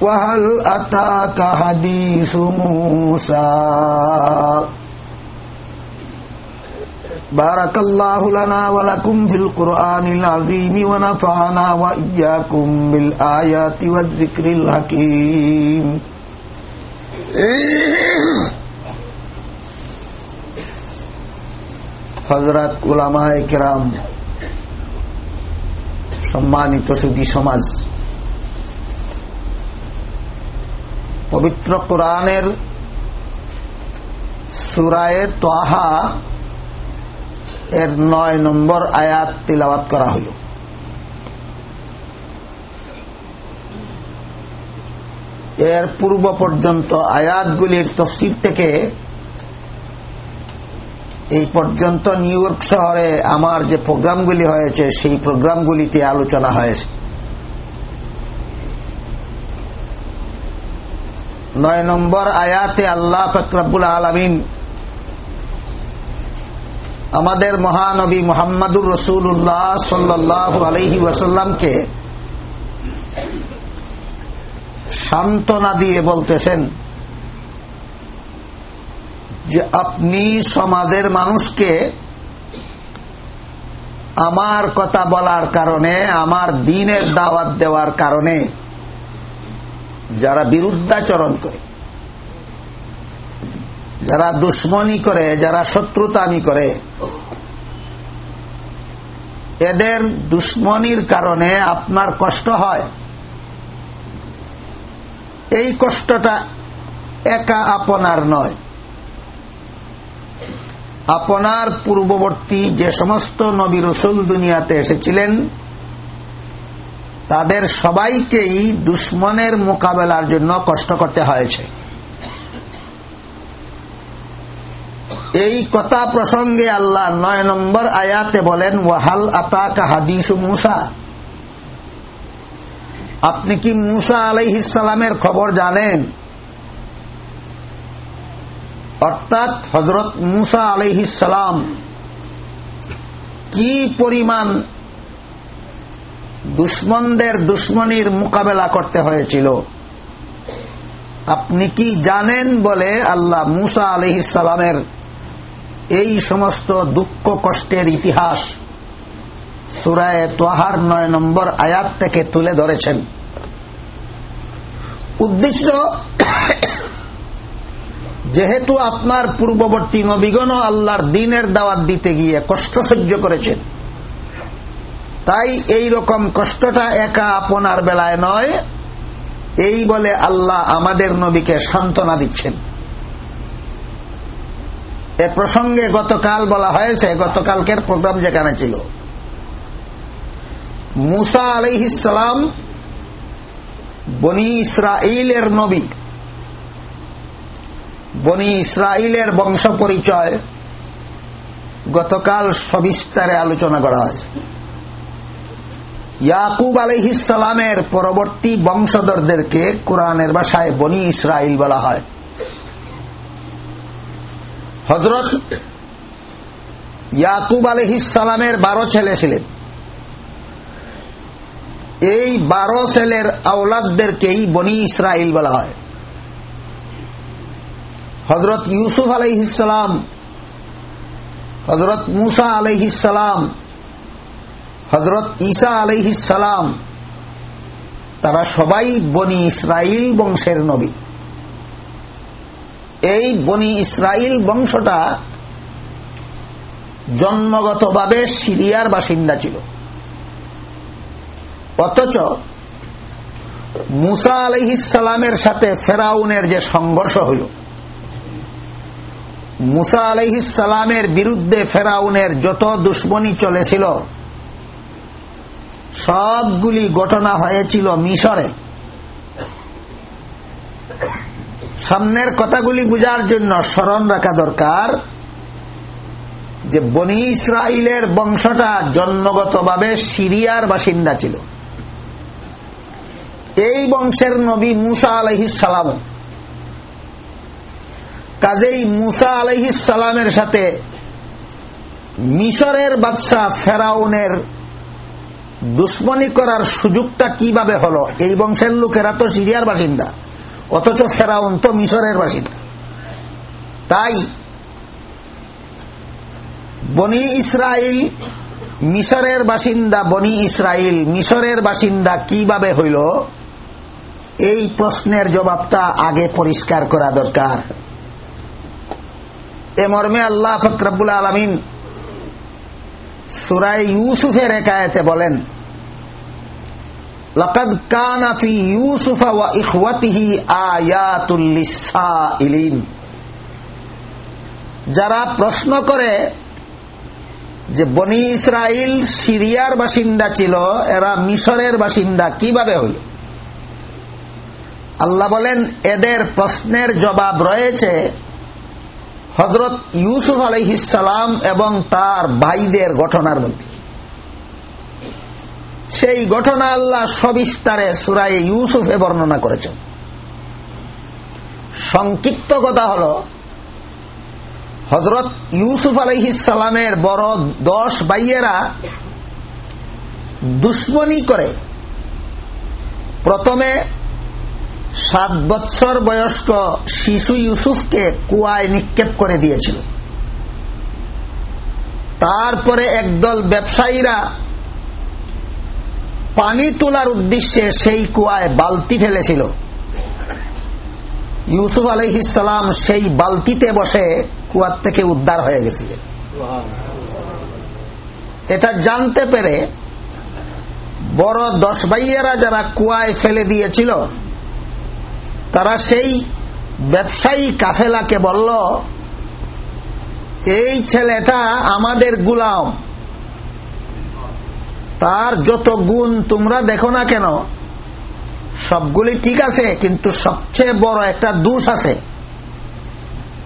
وهل أتاك حديث موسى بارك الله لنا ولكم في القرآن العظيم ونفعنا وإياكم بالآيات والذكر الحكيم হজরত উলামায় কেরাম সম্মানিত সুদী সমাজ পবিত্র কোরআনের সুরায় তোহা এর নয় নম্বর আয়াত তিলাবাত করা হইল এর পূর্ব পর্যন্ত আয়াতগুলির তফসির থেকে এই পর্যন্ত নিউ ইয়র্ক শহরে আমার যে প্রোগ্রামগুলি হয়েছে, সেই প্রোগ্রামগুলিতে আলোচনা হয়েছে। নয় নম্বর আয়াতে আল্লাহ ফকরাবুল আলমিন আমাদের মহানবী মোহাম্মদুর রসুল্লাহ সাল্লাহ আলহি ওয়াসাল্লামকে সান্ত্বনা দিয়ে বলতেছেন যে আপনি সমাজের মানুষকে আমার কথা বলার কারণে, আমার দিনের দাওয়াত দেওয়ার কারণে যারা বিরুদ্ধাচরণ করে, যারা দুশ্মনী করে, যারা শত্রুতামি করে, এদের দুশ্মনির কারণে আপনার কষ্ট হয়। এই কষ্টটা একা আপনার নয়। আপনার পূর্ববর্তী যে সমস্ত নবী রসুল দুনিয়াতে এসেছিলেন তাদের সবাইকেই দুশ্মনের মোকাবেলার জন্য কষ্ট করতে হয়েছে। এই কথা প্রসঙ্গে আল্লাহ নয় নম্বর আয়াতে বলেন, ওয়াহাল আতাকা হাদিস মুসা? আপনি কি মুসা আলাইহিসালামের খবর জানেন? অর্থাৎ হজরত মুসা আলাইহিসালাম কি পরিমাণ দুশ্মনদের দুশ্মনির মোকাবেলা করতে হয়েছিল। আপনি কি জানেন বলে আল্লাহ মুসা আলহিসালামের এই সমস্ত দুঃখ কষ্টের ইতিহাস সুরায় তোহার নয় নম্বর আয়াত থেকে তুলে ধরেছেন। উদ্দেশ্য, যেহেতু আপনার পূর্ববর্তী নবীগণ আল্লাহর দিনের দাওয়াত দিতে গিয়ে কষ্ট সহ্য করেছেন তাই এই রকম কষ্টটা একা আপনার বেলায় নয়। এই বলে আল্লাহ আমাদের নবীকে সান্ত্বনা দিচ্ছেন। এ প্রসঙ্গে গতকাল বলা হয়েছে, গতকালকের প্রোগ্রাম যেখানে ছিল। মুসা আলহিসাম বনি ইসরাইলের নবী। বনি ইসরাইলের বংশ পরিচয় গতকাল সবিস্তারে আলোচনা করা হয়েছে। ইয়াকুব আলহিসালামের পরবর্তী বংশধরদেরকে কোরআনের ভাষায় বনি ইসরাইল বলা হয়। হজরত ইয়াকুব সালামের বারো ছেলে ছিলেন। এই বারো ছেলের আওলাদদেরকেই বনি ইসরাইল বলা হয়। হজরত ইউসুফ আলহিসাম হজরত মুসা আলহিসাম হজরত ঈসা আলহিসাম তারা সবাই বনি ইসরাইল বংশের নবী। এই বনি ইসরাইল বংশটা জন্মগতভাবে সিরিয়ার বাসিন্দা ছিল। অথচ মুসা আলহিসালামের সাথে ফেরাউনের যে সংঘর্ষ হইল, মুসা আলহিসালামের বিরুদ্ধে ফেরাউনের যত দুশ্মনী চলেছিল সবগুলি ঘটনা হয়েছিল মিশরে। সামনের কথাগুলি বুঝার জন্য স্মরণ রাখা দরকার যে বনি ইসরায়েলের বংশটা জন্মগতভাবে সিরিয়ার বাসিন্দা ছিল। এই বংশের নবী মুসা সালাম। কাজেই মুসা সালামের সাথে মিশরের বাদশাহ ফেরাউনের দুশ্মনী করার সুযোগটা কীভাবে হলো? এই বংশের লোকেরা তো সিরিয়ার বাসিন্দা, অথচ ফেরাউন তো মিশরের বাসিন্দা। তাই বনি ইসরায়েল মিশরের বাসিন্দা, বনি ইসরায়েল মিশরের বাসিন্দা কীভাবে হইল? এই প্রশ্নের জবাবটা আগে পরিষ্কার করা দরকার। এ মর্মে আল্লাহ ফকরাবুল আলমিন সুরাই ইউসুফের একায়তে বলেন যারা প্রশ্ন করে যে বনি ইসরাইল সিরিয়ার বাসিন্দা ছিল, এরা মিশরের বাসিন্দা, কীভাবে হইল? আল্লাহ বলেন, এদের প্রশ্নের জবাব রয়েছে হজরত ইউসুফ আলহিসাম এবং তার ভাইদের ঘটনার মধ্যে। সেই ঘটনা আল্লাহ সবিস্তারে সুরাই ইউসুফে বর্ণনা করেছেন। সংক্ষিপ্ত কথা হল হজরত ইউসুফ আলহিসালামের বড় দশ ভাইয়েরা দুশ্মনী করে প্রথমে সাত বৎসর বয়স্ক শিশু ইউসুফকে কুয়ায় নিক্ষেপ করে দিয়েছিল। তারপরে একদল ব্যবসায়ীরা পানি তোলার উদ্দেশ্যে সেই কুয়ায় বালতি ফেলেছিল। ইউসুফ আলহিসাম সেই বালতিতে বসে কুয়ার থেকে উদ্ধার হয়ে গেছিলেন। এটা জানতে পেরে বড় দশ ভাইয়েরা যারা কুয়ায় ফেলে দিয়েছিল তারা সেই ব্যবসায়ী কাফেলাকে বলল, এই ছেলেটা আমাদের গুলাম। তার যত গুণ তোমরা দেখো না কেন, সবগুলি ঠিক আছে, কিন্তু সবচেয়ে বড় একটা দোষ আছে।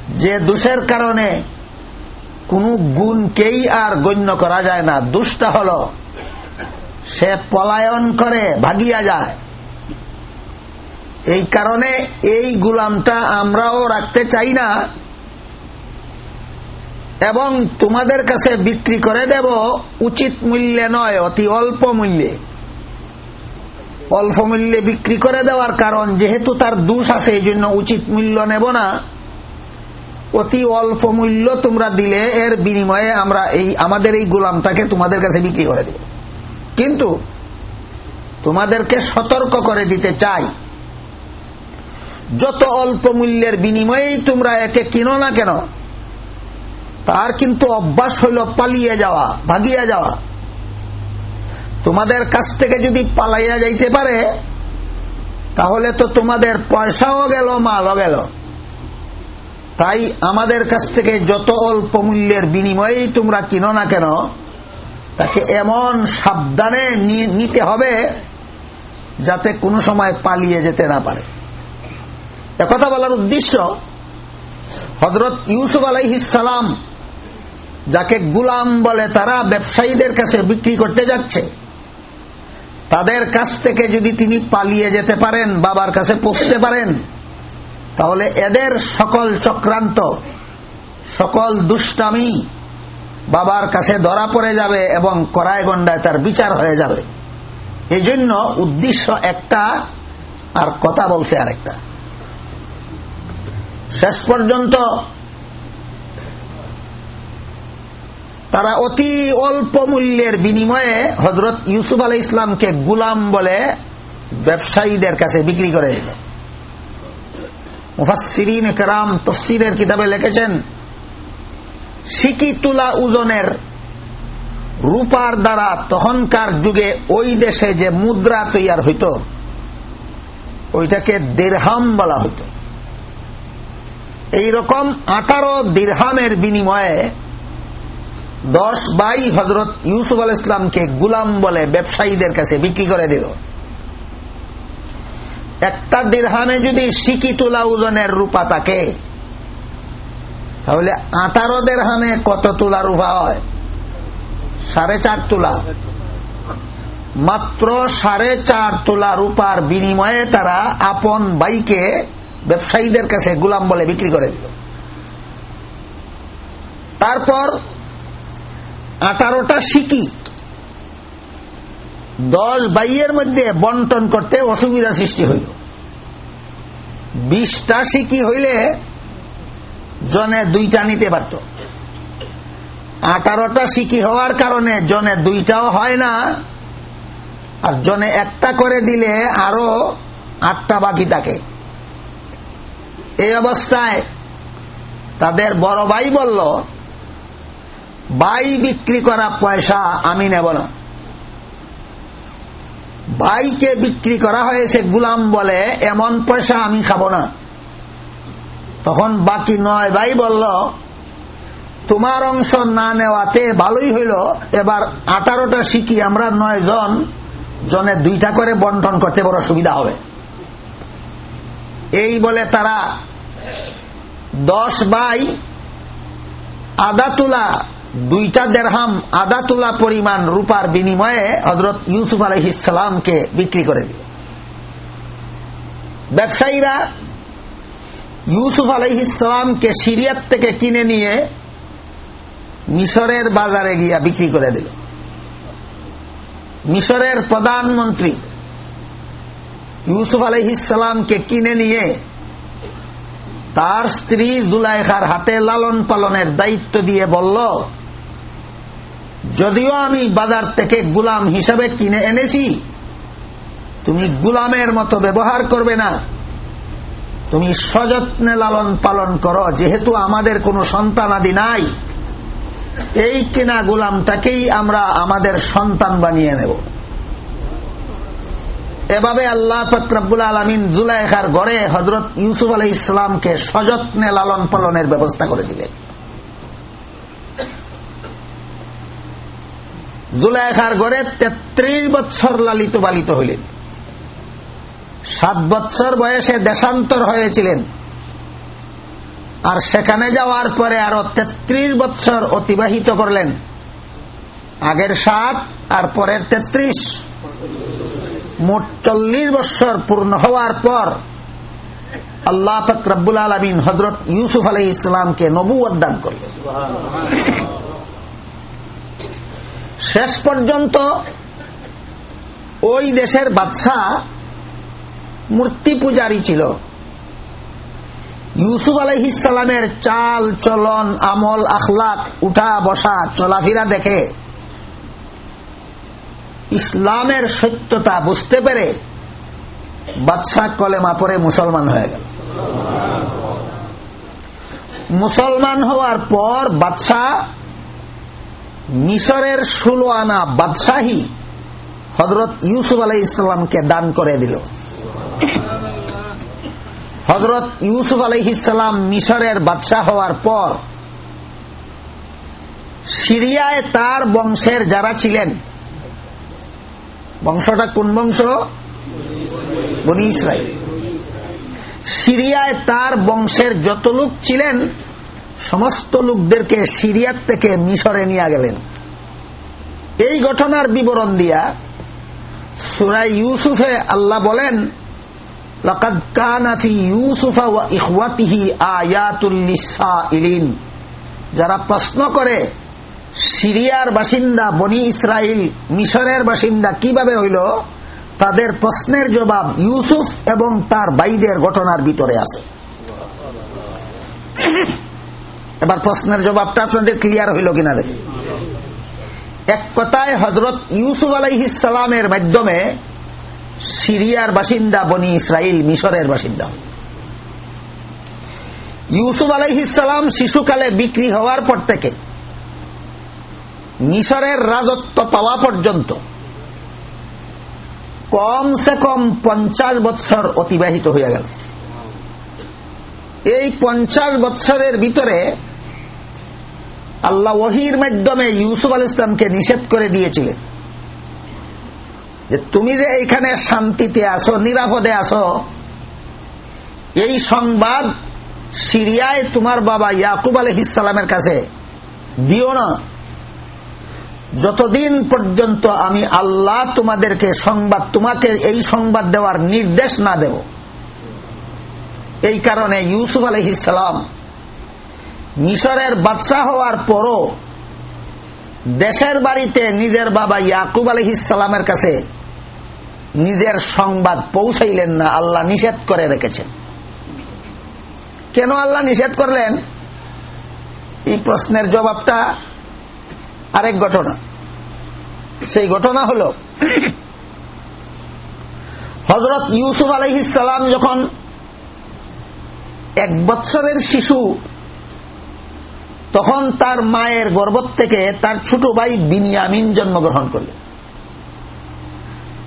যে দোষের কারণে কোনো গুণকেই আর গণ্য করা যায় না। দুষ্টা হল, সে পলায়ন করে ভাগিয়া যায়। এই কারণে এই গুলামটা আমরাও রাখতে চাই না। এবং তোমাদের কাছে বিক্রি করে দেব উচিত মূল্যে নয়, অতি অল্প মূল্যে। অল্প মূল্যে বিক্রি করে দেওয়ার কারণ যেহেতু তার দোষ আছে এই জন্য উচিত মূল্য নেব না। অতি অল্প মূল্য তোমরা দিলে এর বিনিময়ে আমরা এই, আমাদের এই গোলামটাকে তোমাদের কাছে বিক্রি করে দেব। কিন্তু তোমাদেরকে সতর্ক করে দিতে চাই। যত অল্প মূল্যের বিনিময়েই তোমরা একে কিনো না কেন, তার কিন্তু অভ্যাস হইল পালিয়ে যাওয়া, ভাগিয়া যাওয়া। তোমাদের কাছ থেকে যদি পালাইয়া যাইতে পারে, তাহলে তো তোমাদের পয়সাও গেল, মালও গেল। তাই আমাদের কাছ থেকে যত অল্প মূল্যের বিনিময়েই তোমরা কিনো না কেন, তাকে এমন সাবধানে নিতে হবে যাতে কোনো সময় পালিয়ে যেতে না পারে। একথা বলার উদ্দেশ্য হজরত ইউসুফ আলাইহিসালাম যাকে গুলাম বলে তারা ব্যবসায়ীদের কাছে বিক্রি করতে যাচ্ছে, তাদের কাছ থেকে যদি তিনি পালিয়ে যেতে পারেন, বাবার কাছে পৌঁছতে পারেন, তাহলে এদের সকল চক্রান্ত, সকল দুষ্টামি বাবার কাছে ধরা পড়ে যাবে এবং করায় গন্ডায় তার বিচার হয়ে যাবে। এই জন্য উদ্দেশ্য একটা আর কথা বলছে আরেকটা। শেষ পর্যন্ত তারা অতি অল্প মূল্যের বিনিময়ে হজরত ইউসুফ আলাই ইসলামকে গুলাম বলে ব্যবসায়ীদের কাছে বিক্রি করে মুফাসিরিন কেরাম তফসিরের কিতাবে লিখেছেন সিকি তুলা ওজনের রূপার দ্বারা তখনকার যুগে ওই দেশে যে মুদ্রা তৈয়ার হইত, ওইটাকে দেড়হাম বলা হইত। এইরকম আঠারো দীর্হামের বিনিময়ে দশ বাই হজরত ইউসুফ আল ইসলামকে গুলাম বলে ব্যবসায়ীদের কাছে বিক্রি করে দিল। একটা দীর্হামে যদি সিকি তোলা ওজনের রূপা থাকে, তাহলে আঠারো দেড়হামে কত তোলা রূপা হয়? সাড়ে চার তোলা। মাত্র সাড়ে চার তোলা রূপার বিনিময়ে তারা আপন বাইকে ব্যবসায়ীদের কাছে গুলাম বলে বিক্রি করে দিল। তারপর আঠারোটা সিকি দশ বাইয়ের মধ্যে বন্টন করতে অসুবিধা সৃষ্টি হইল। বিশটা সিকি হইলে জনে দুইটা নিতে পারত। আঠারোটা সিকি হওয়ার কারণে জনে দুইটাও হয় না। আর জনে একটা করে দিলে আরও আটটা বাকি থাকে। এই অবস্থায় তাদের বড় ভাই বলল বাই বিক্রি করা পয়সা আমি নেব না। ভাইকে বিক্রি করা হয়েছে, গুলাম বলে, এমন পয়সা আমি খাব না। তখন বাকি নয় ভাই বলল, তোমার অংশ না নেওয়াতে ভালোই হইল। এবার আঠারোটা শিখি আমরা নয় জন জনে দুইটা করে বন্টন করতে বড় সুবিধা হবে। এই বলে তারা দশ বাই আদা তুলা দুইটা দেড়হাম আদা তুলা পরিমাণ রূপার বিনিময়ে হজরত ইউসুফ আলহিসামকে বিক্রি করে দিল। ব্যবসায়ীরা ইউসুফ আলহিসামকে সিরিয়ার থেকে কিনে নিয়ে মিশরের বাজারে গিয়া বিক্রি করে দিল। মিশরের প্রধানমন্ত্রী ইউসুফ আলহিসামকে কিনে নিয়ে তার স্ত্রী জুলাইখার হাতে লালন পালনের দায়িত্ব দিয়ে বলল, যদিও আমি বাজার থেকে গুলাম হিসাবে কিনে এনেছি, তুমি গুলামের মতো ব্যবহার করবে না। তুমি সযত্নে লালন পালন করো, যেহেতু আমাদের কোনো সন্তান আদি নাই। এই কিনা গুলামটাকেই আমরা আমাদের সন্তান বানিয়ে নেব। এভাবে আল্লাহ ফকরাবুল আলমিন জুলাইখার গড়ে হজরত ইউসুফ আলহ ইসলামকে সযত্নে লালন পালনের ব্যবস্থা করে দিলেন। জুলাইখার গড়ে তেত্রিশ বৎসর লালিত বালিত হইলেন সাত বৎসর বয়সে দেশান্তর হয়েছিলেন। আর সেখানে যাওয়ার পরে আরও তেত্রিশ বৎসর অতিবাহিত করলেন। আগের সাত, আর পরের তেত্রিশ। মোট চল্লিশ বৎসর পূর্ণ হওয়ার পর আল্লাহ ফকরাবুল আলমিন হজরত ইউসুফ আলহ ইসলামকে নবু দান করলেন। শেষ পর্যন্ত ওই দেশের বাদশাহ মূর্তি পূজারী ছিল। ইউসুফ আলহিসের চাল, চলন, আমল, আখলাক উঠা বসা চলাফেরা দেখে ইসলামের সত্যতা বুঝতে পেরে বাদশাহ কলেমা পরে মুসলমান হয়ে গেল। মুসলমান হওয়ার পর বাদশাহ মিশরের ষোলো আনা বাদশাহী হজরত ইউসুফ আলাই ইসলামকে দান করে দিল। হজরত ইউসুফ আলহিসাম মিশরের বাদশাহ হওয়ার পর সিরিয়ায় তার বংশের যারা ছিলেন বংশটা কোন বংশ বনি ইসরায়েল সিরিয়ায় তার বংশের যত লোক ছিলেন সমস্ত লোকদেরকে সিরিয়ার থেকে মিশরে নিয়ে গেলেন এই ঘটনার বিবরণ দিয়া সুরাই ইউসুফে আল্লাহ বলেন لقد كان في يوسف واخوته آيات للسائلين যারা প্রশ্ন করে সিরিয়ার বাসিন্দা বনি ইসরায়েল মিশরের বাসিন্দা কীভাবে হইল? তাদের প্রশ্নের জবাব ইউসুফ এবং তার বাইদের ঘটনার ভিতরে আছে। এবার প্রশ্নের জবাবটা আপনাদের ক্লিয়ার হইল কিনা দেখি। এক কথায় হজরত ইউসুফ আলাইহিসালামের মাধ্যমে সিরিয়ার বাসিন্দা বনি ইসরায়েল মিশরের বাসিন্দা। ইউসুফ আলাইহিসালাম শিশুকালে বিক্রি হওয়ার পর থেকে মিশরের রাজত্ব পাওয়া পর্যন্ত। কমসে কম পঞ্চাশ বৎসর অতিবাহিত হয়ে গেল। এই পঞ্চাশ বৎসরের ভিতরে আল্লাহ ওহির মাধ্যমে ইউসুফ আল ইসলামকে নিষেধ করে দিয়েছিলেন যে তুমি যে এইখানে শান্তিতে আসো নিরাপদে আসো এই সংবাদ সিরিয়ায় তোমার বাবা ইয়াকুব আলহিসামের কাছে দিও না। যতদিন পর্যন্ত আমি আল্লাহ তোমাদেরকে সংবাদ, তোমাকে এই সংবাদ দেওয়ার নির্দেশ না দেব, এই কারণে ইউসুফ আলহিসাম মিশরের বাদশাহ হওয়ার পরও দেশের বাড়িতে নিজের বাবা ইয়াকুব আলহিসামের কাছে নিজের সংবাদ পৌঁছাইলেন না, আল্লাহ নিষেধ করে রেখেছেন। কেন আল্লাহ নিষেধ করলেন? এই প্রশ্নের জবাবটা আরেক ঘটনা। সেই ঘটনা হল হজরত ইউসুফ আলহিসাম যখন এক বৎসরের শিশু, তখন তার মায়ের গর্ভ থেকে তার ছোট ভাই বিনিয়ামিন জন্মগ্রহণ করলেন।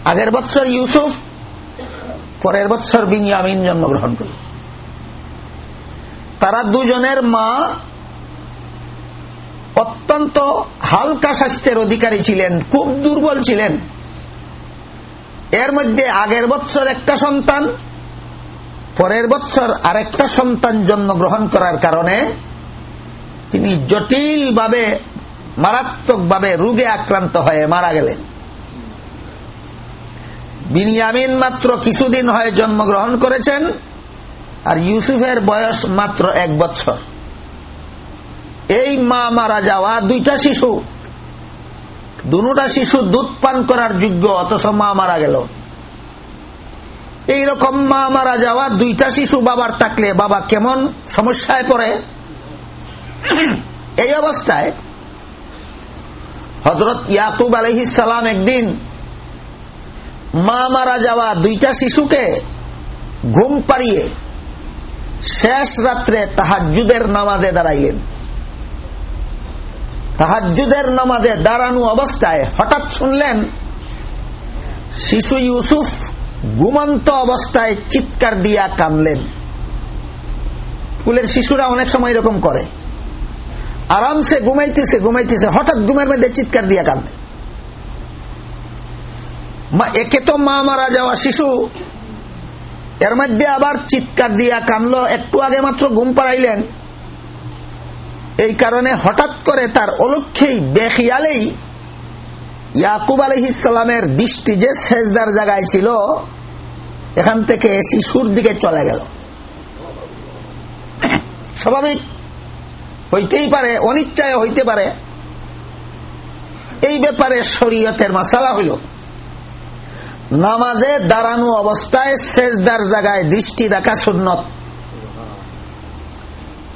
আগের বৎসর ইউসুফ, পরের বৎসর বিনিয়ামিন জন্মগ্রহণ করলেন। তারা দুজনের মা অত্যন্ত হালকা স্বাস্থ্যের অধিকারী ছিলেন, খুব দুর্বল ছিলেন। এর মধ্যে আগের বৎসর একটা সন্তান, পরের বৎসর আরেকটা সন্তান জন্মগ্রহণ করার কারণে তিনি জটিলভাবে, মারাত্মকভাবে রোগে আক্রান্ত হয়ে মারা গেলেন। বিনিয়ামিন মাত্র কিছুদিন হয় জন্মগ্রহণ করেছেন, আর ইউসুফের বয়স মাত্র এক বছর এই মা মারা যাওয়া দুইটা শিশু। দুটা শিশু দুধ পান করার যোগ্য, অথচ মা মারা গেল। এইরকম মা মারা যাওয়া দুইটা শিশু বাবার থাকলে বাবা কেমন সমস্যায় পড়ে? এই অবস্থায় হজরত ইয়াকুব আলহিসাম একদিন মা মারা যাওয়া দুইটা শিশুকে ঘুম পাড়িয়ে শেষ রাত্রে তাহাজুদের নামাজে দাঁড়াইলেন। তাহাজুদের নামাজে দাঁড়ানো অবস্থায় হঠাৎ শুনলেন, শিশু ইউসুফ ঘুমন্ত অবস্থায় চিৎকার দিয়া কানলেন কুলের শিশুরা অনেক সময় এরকম করে। আরামসে ঘুমাইতেছে ঘুমাইতেছে, হঠাৎ ঘুমের মধ্যে চিৎকার দিয়া কান্দে একে তো মা মারা যাওয়া শিশু। এর মধ্যে আবার চিৎকার দিয়া কানলো একটু আগে মাত্র ঘুম পাড়াইলেন। এই কারণে হঠাৎ করে তার অলক্ষেই বেখিয়ালেই ইয়াকুব আলহিসামের দৃষ্টি যে সেজদার জায়গায় ছিল, এখান থেকে শিশুর দিকে চলে গেল। স্বাভাবিক, হইতেই পারে, অনিচ্ছায় হইতে পারে। এই ব্যাপারে শরীয়তের মাসালা হইল, নামাজে দাঁড়ানো অবস্থায় শেষদার জায়গায় দৃষ্টি রাখা সুন্নত।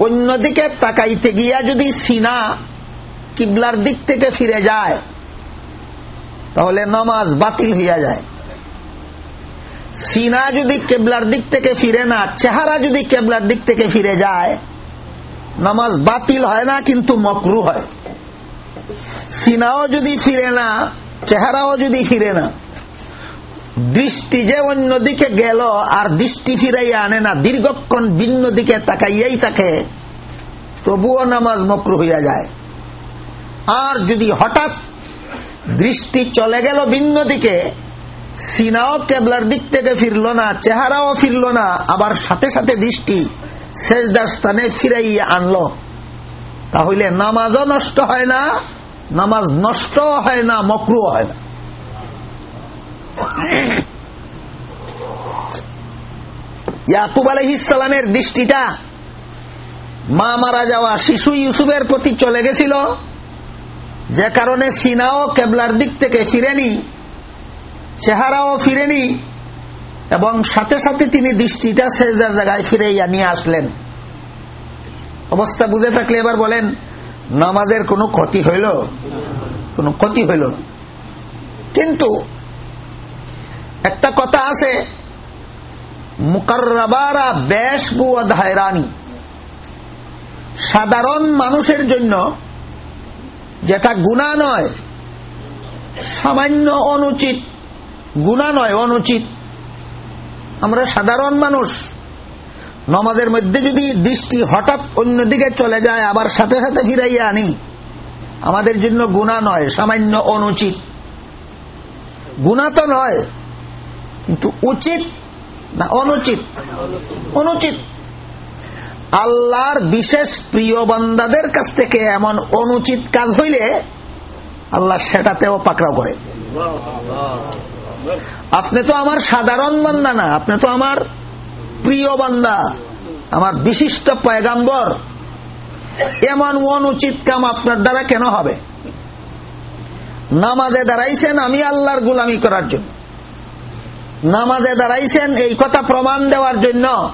অন্যদিকে তাকাইতে গিয়া যদি সিনা কিবলার দিক থেকে ফিরে যায়, তাহলে নমাজ বাতিল হইয়া যায়। সিনা যদি কেবলার দিক থেকে ফিরে না, চেহারা যদি কেবলার দিক থেকে ফিরে যায়, নামাজ বাতিল হয় না, কিন্তু মকরু হয়। সিনাও যদি ফিরে না, চেহারাও যদি ফিরে না দৃষ্টি যে অন্যদিকে গেল আর দৃষ্টি ফিরাইয়া আনে না, দীর্ঘক্ষণ ভিন্ন দিকে তাকাইয়াই থাকে, তবুও নামাজ মকরু হইয়া যায়। আর যদি হঠাৎ দৃষ্টি চলে গেল ভিন্ন দিকে সিনাও কেবলার দিক থেকে ফিরল না, চেহারাও ফিরল না, আবার সাথে সাথে দৃষ্টি শেষদার স্থানে ফিরাইয়া আনলো। তাহলে নামাজও নষ্ট হয় না, নামাজ নষ্ট হয় না, মকরুও হয় না। ইয়াকুব আলহিসামের দৃষ্টিটা মা মারা যাওয়া শিশু ইউসুফের প্রতি চলে গেছিল। যে কারণে সিনাও কেবলার দিক থেকে ফিরেনি, চেহারাও ফিরেনি এবং সাথে সাথে তিনি দৃষ্টিটা সেজার জায়গায় ফিরে নিয়ে আসলেন। অবস্থা বুঝে থাকলে এবার বলেন, নামাজের কোনো ক্ষতি হইল? কোনো ক্ষতি হইল কিন্তু একটা কথা আছে। বেশ হায়রানি। সাধারণ মানুষের জন্য যেটা গুণা নয়, সামান্য অনুচিত। গুণা নয়, অনুচিত। আমরা সাধারণ মানুষ। নমাজের মধ্যে যদি দৃষ্টি হঠাৎ অন্যদিকে চলে যায়, আবার সাথে সাথে ফিরাইয়া আনি, আমাদের জন্য গুণা নয়, সামান্য অনুচিত। গুণা তো নয় কিন্তু উচিত না অনুচিত? অনুচিত। আল্লাহর বিশেষ প্রিয় বান্দাদের কাছ থেকে এমন অনুচিত কাজ হইলে আল্লাহ সেটাতেও পাকড়াও করে। আপনি তো আমার সাধারণ বান্দা না, আপনি তো আমার প্রিয় বান্দা, আমার বিশিষ্ট পয়গাম্বর। এমন অনুচিত কাম আপনার দ্বারা কেন হবে? নামাজে দাঁড়াইছেন আমি আল্লাহর গুলামি করার জন্য। নামাজে দাঁড়াইছেন, এই কথা প্রমাণ দেওয়ার জন্য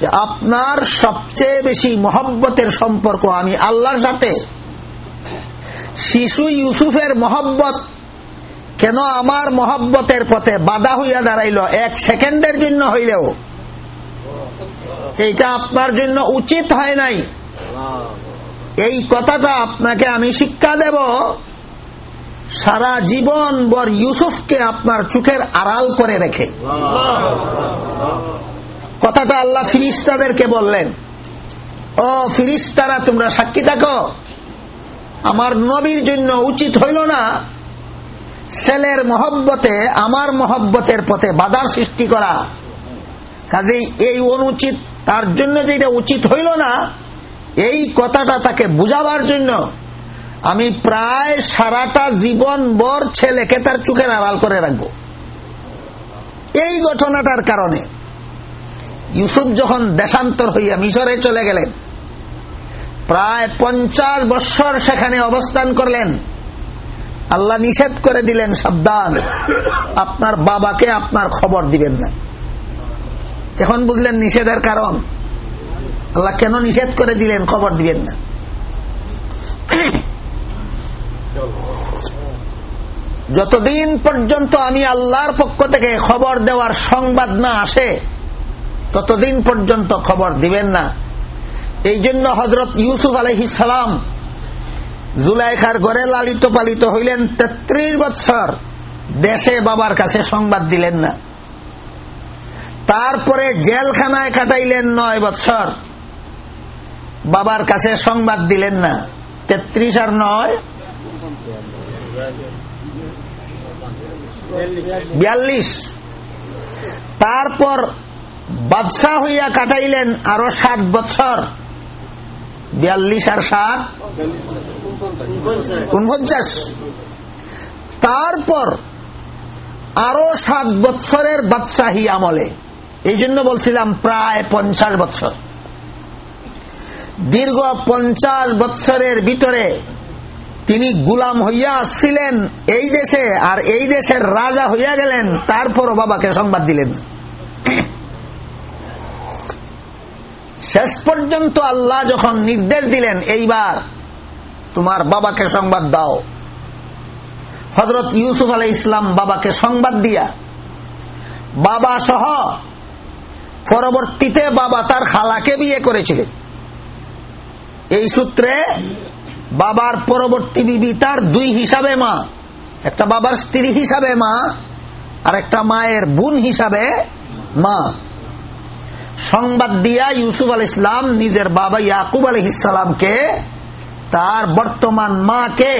যে আপনার সবচেয়ে বেশি মহব্বতের সম্পর্ক আমি আল্লাহর সাথে। শিশু ইউসুফের মহব্বত কেন আমার মহব্বতের পথে বাধা হইয়া দাঁড়াইল? এক সেকেন্ডের জন্য হইলেও। এইটা আপনার জন্য উচিত হয় নাই। এই কথাটা আপনাকে আমি শিক্ষা দেব। সারা জীবন বর ইউসুফকে আপনার চোখের আড়াল করে রেখে। কথাটা আল্লাহ ফিরিস্তাদেরকে বললেন, ও ফিরিস্তারা, তোমরা সাক্ষী থাকো। আমার নবীর জন্য উচিত হইল না ছেলের মহব্বতে, আমার মহব্বতের পথে বাধার সৃষ্টি করা। কাজেই এই অনুচিত, তার জন্য যেটা উচিত হইল না, এই কথাটা তাকে বুঝাবার জন্য আমি প্রায় সারাটা জীবন বর ছেলেকে তার চোখের আড়াল করে রাখব। এই ঘটনাটার কারণে ইউসুফ যখন দেশান্তর হইয়া মিশরে চলে গেলেন, প্রায় পঞ্চাশ বৎসর সেখানে অবস্থান করলেন। আল্লাহ নিষেধ করে দিলেন, সাবধান, আপনার বাবাকে আপনার খবর দিবেন না। এখন বুঝলেন নিষেধের কারণ। আল্লাহ কেন নিষেধ করে দিলেন, খবর দিবেন না। যতদিন পর্যন্ত আমি আল্লাহর পক্ষ থেকে খবর দেওয়ার সংবাদ না আসে, ততদিন পর্যন্ত খবর দিবেন না। এই জন্য হজরত ইউসুফ সালাম জুলাইখার ঘরে লালিত পালিত হইলেন। তেত্রিশ বৎসর দেশে বাবার কাছে সংবাদ দিলেন না। তারপরে জেলখানায় কাটাইলেন নয় বৎসর। বাবার কাছে সংবাদ দিলেন না। তেত্রিশ আর নয় বিয়াল্লিশ। তারপর বাদশাহ হইয়া কাটাইলেন আরও সাত বছর। বিয়াল্লিশ আর সাত? উনপঞ্চাশ। তারপর আরও সাত বৎসরের বাদশাহী আমলে। এই জন্য বলছিলাম প্রায় পঞ্চাশ বৎসর দীর্ঘ পঞ্চাশ বৎসরের ভিতরে তিনি গুলাম হইয়া আসছিলেন এই দেশে, আর এই দেশের রাজা হইয়া গেলেন, তারপরও বাবাকে সংবাদ দিলেন। শেষ পর্যন্ত আল্লাহ যখন নির্দেশ দিলেন, এইবার তোমার বাবাকে সংবাদ দাও। হজরত ইউসুফ আলাই ইসলাম বাবাকে সংবাদ দিয়া, বাবা সহ পরবর্তীতে বাবা তার খালাকে বিয়ে করেছিলেন। এই সূত্রে বাবার পরবর্তী বিবি তার দুই হিসাবে মা। একটা বাবার স্ত্রী হিসাবে মা, আর একটা মায়ের বোন হিসাবে মা। সংবাদ দিয়া ইউসুফ আল ইসলাম নিজের বাবা ইয়াকুব আলহ ইসলামকে তার বর্তমান মাকে,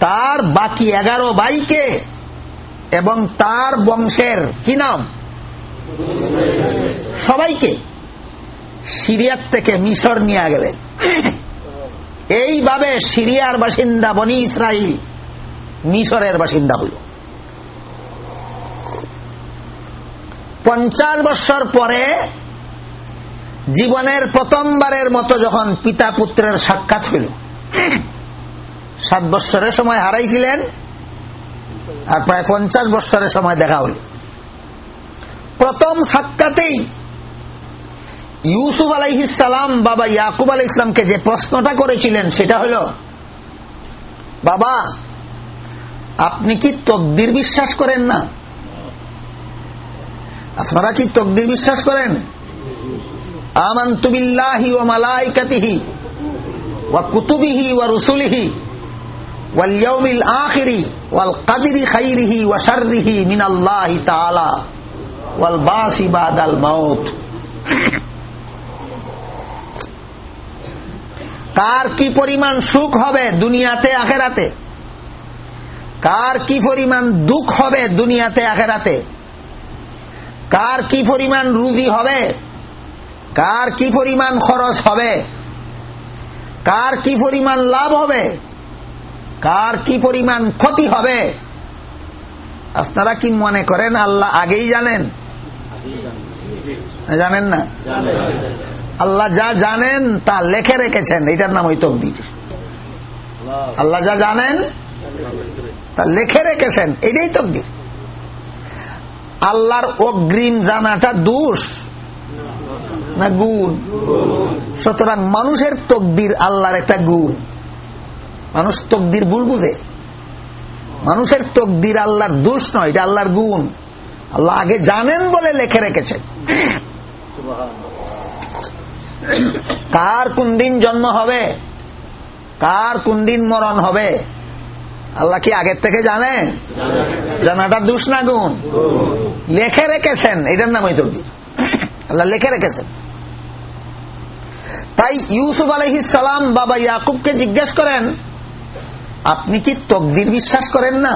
তার বাকি এগারো ভাইকে, এবং তার বংশের কি নাম? সবাইকে সিরিয়ার থেকে মিশর নিয়ে গেলেন। এইভাবে সিরিয়ার বাসিন্দা বনি ইসরাইল মিশরের বাসিন্দা হইল। পঞ্চাশ বৎসর পরে জীবনের প্রথমবারের মতো যখন পিতা পুত্রের সাক্ষাৎ হইল, সাত বৎসরের সময় হারাইছিলেন আর প্রায় পঞ্চাশ বৎসরের সময় দেখা হল প্রথম সাক্ষাতেই ইউসুফ আলাইহিসালাম বাবা ইয়াকুব আলাই ইসলামকে যে প্রশ্নটা করেছিলেন, সেটা হল, বাবা, আপনি কি তকদির বিশ্বাস করেন না? আপনারা কি তকদির বিশ্বাস করেন? আমান্তুবিল্লাহি ও মালাইকাতিহি ওয়া কুতুবিহি ওয়া রুসুলিহি ওয়াল আখিরি ওয়াল কাদিরি খাইরিহি ওয়া শাররিহি মিনাল্লাহি তাআলা ওয়াল বাসি বাদাল মাউত। কার কি পরিমাণ সুখ হবে দুনিয়াতে, আখেরাতে? কার কি পরিমাণ দুঃখ হবে দুনিয়াতে, আখেরাতে? কার কি পরিমাণ রুজি হবে? কার কি পরিমাণ খরচ হবে? কার কি পরিমাণ লাভ হবে? কার কি পরিমাণ ক্ষতি হবে? আপনারা কি মনে করেন আল্লাহ আগেই জানেন? জানেন না? আল্লাহ যা জানেন তা লেখে রেখেছেন, এটার নাম ওই তকদির আল্লাহ যা জানেন তা লেখে রেখেছেন, এটাই তকদির আল্লাহর অগ্রিম জানাটা দোষ না গুণ? সুতরাং মানুষের তকদির আল্লাহর একটা গুণ। মানুষ তকদির ভুল বুঝে। মানুষের তকদির আল্লাহর দোষ নয়, এটা আল্লাহর গুণ। আল্লাহ আগে জানেন বলে লেখে রেখেছেন। কার কোন দিন জন্ম হবে? কার কোন দিন মরণ হবে? আল্লাহ কি আগের থেকে জানে? জানাটা দুষ গুণ লেখে রেখেছেন, এটার নাম ওই তকদির আল্লাহ লেখে রেখেছেন। তাই ইউসুফ সালাম বাবা ইয়াকুবকে জিজ্ঞেস করেন, আপনি কি তকদির বিশ্বাস করেন না?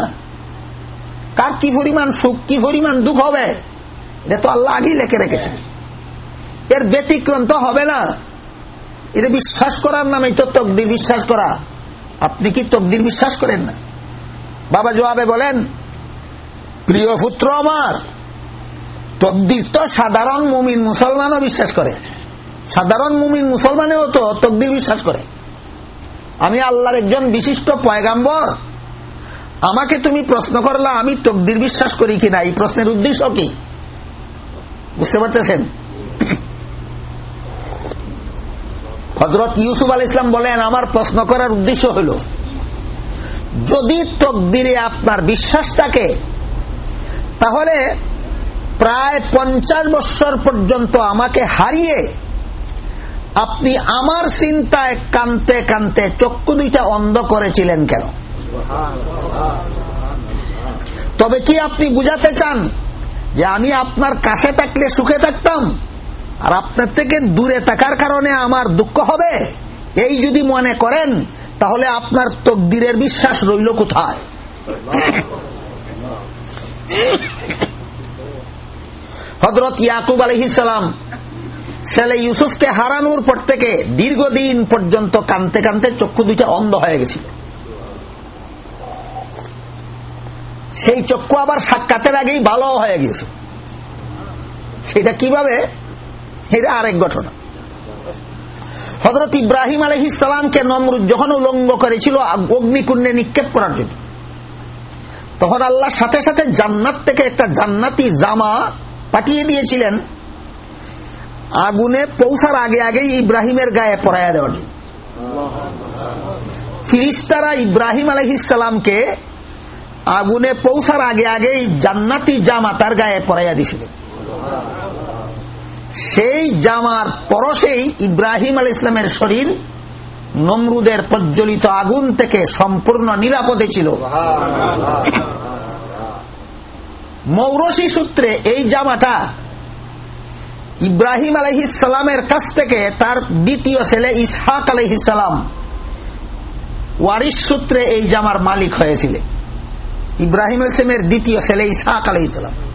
কার কি পরিমাণ সুখ, কি পরিমাণ দুঃখ হবে? এটা তো আল্লাহ আগেই লেখে রেখেছেন। এর ব্যতিক্রম তো হবে না। এটা বিশ্বাস করার নামে তো তকদির বিশ্বাস করা। আপনি কি তকদির বিশ্বাস করেন না? বাবা জবাবে বলেন, প্রিয় পুত্র আমার, তকদির তো সাধারণ মুমিন মুসলমানও বিশ্বাস করে। সাধারণ মুমিন মুসলমানেও তো তকদির বিশ্বাস করে। আমি আল্লাহর একজন বিশিষ্ট পয়গাম্বর। আমাকে তুমি প্রশ্ন করলা, আমি তকদির বিশ্বাস করি কিনা? এই প্রশ্নের উদ্দেশ্য কি? বুঝতে পারতেছেন? হজরত ইউসুফ আল ইসলাম বলেন, আমার প্রশ্ন করার উদ্দেশ্য হল, যদি তকদিরে আপনার বিশ্বাস থাকে, তাহলে প্রায় পঞ্চাশ বৎসর পর্যন্ত আমাকে হারিয়ে আপনি আমার চিন্তায় কানতে কানতে চক্ষু দুইটা অন্ধ করেছিলেন কেন? তবে কি আপনি বুঝাতে চান যে আমি আপনার কাছে থাকলে সুখে থাকতাম? আর আপনার থেকে দূরে থাকার কারণে আমার দুঃখ হবে। এই যদি মনে করেন, তাহলে আপনার তকদিরের বিশ্বাস রইল কোথায়? হজরত ইয়াকুব আলহিসাম ছেলে ইউসুফকে হারানোর পর থেকে দীর্ঘদিন পর্যন্ত কানতে কানতে চক্ষু দুইটা অন্ধ হয়ে গেছিল। সেই চক্ষু আবার সাক্ষাতের আগেই ভালো হয়ে গেছে। সেটা কীভাবে? এটা আরেক ঘটনা। হজরত ইব্রাহিম আলহ ইসলামকে নমরুদ যখন উলঙ্গ করেছিল, অগ্নিকুণ্ডে নিক্ষেপ করার জন্য। তখন আল্লাহর সাথে সাথে জান্নাত থেকে একটা জান্নাতি জামা পাঠিয়ে দিয়েছিলেন। আগুনে পৌঁছার আগে আগেই ইব্রাহিমের গায়ে পড়াইয়া দেওয়ার জন্য। ফিরিস্তারা ইব্রাহিম আলহিসামকে আগুনে পৌঁছার আগে আগেই জান্নাতি জামা তার গায়ে পড়াইয়া দিছিলেন সেই জামার পরশেই ইব্রাহিম আল ইসলামের শরীর নমরুদের প্রজ্বলিত আগুন থেকে সম্পূর্ণ নিরাপদে ছিল। মৌরসী সূত্রে এই জামাটা ইব্রাহিম আলহিসালামের কাছ থেকে তার দ্বিতীয় ছেলে ইসহাক আলহিসাম ওয়ারিস সূত্রে এই জামার মালিক হয়েছিলেন। ইব্রাহিম ইসলামের দ্বিতীয় ছেলে ইসহাক আলহিসাম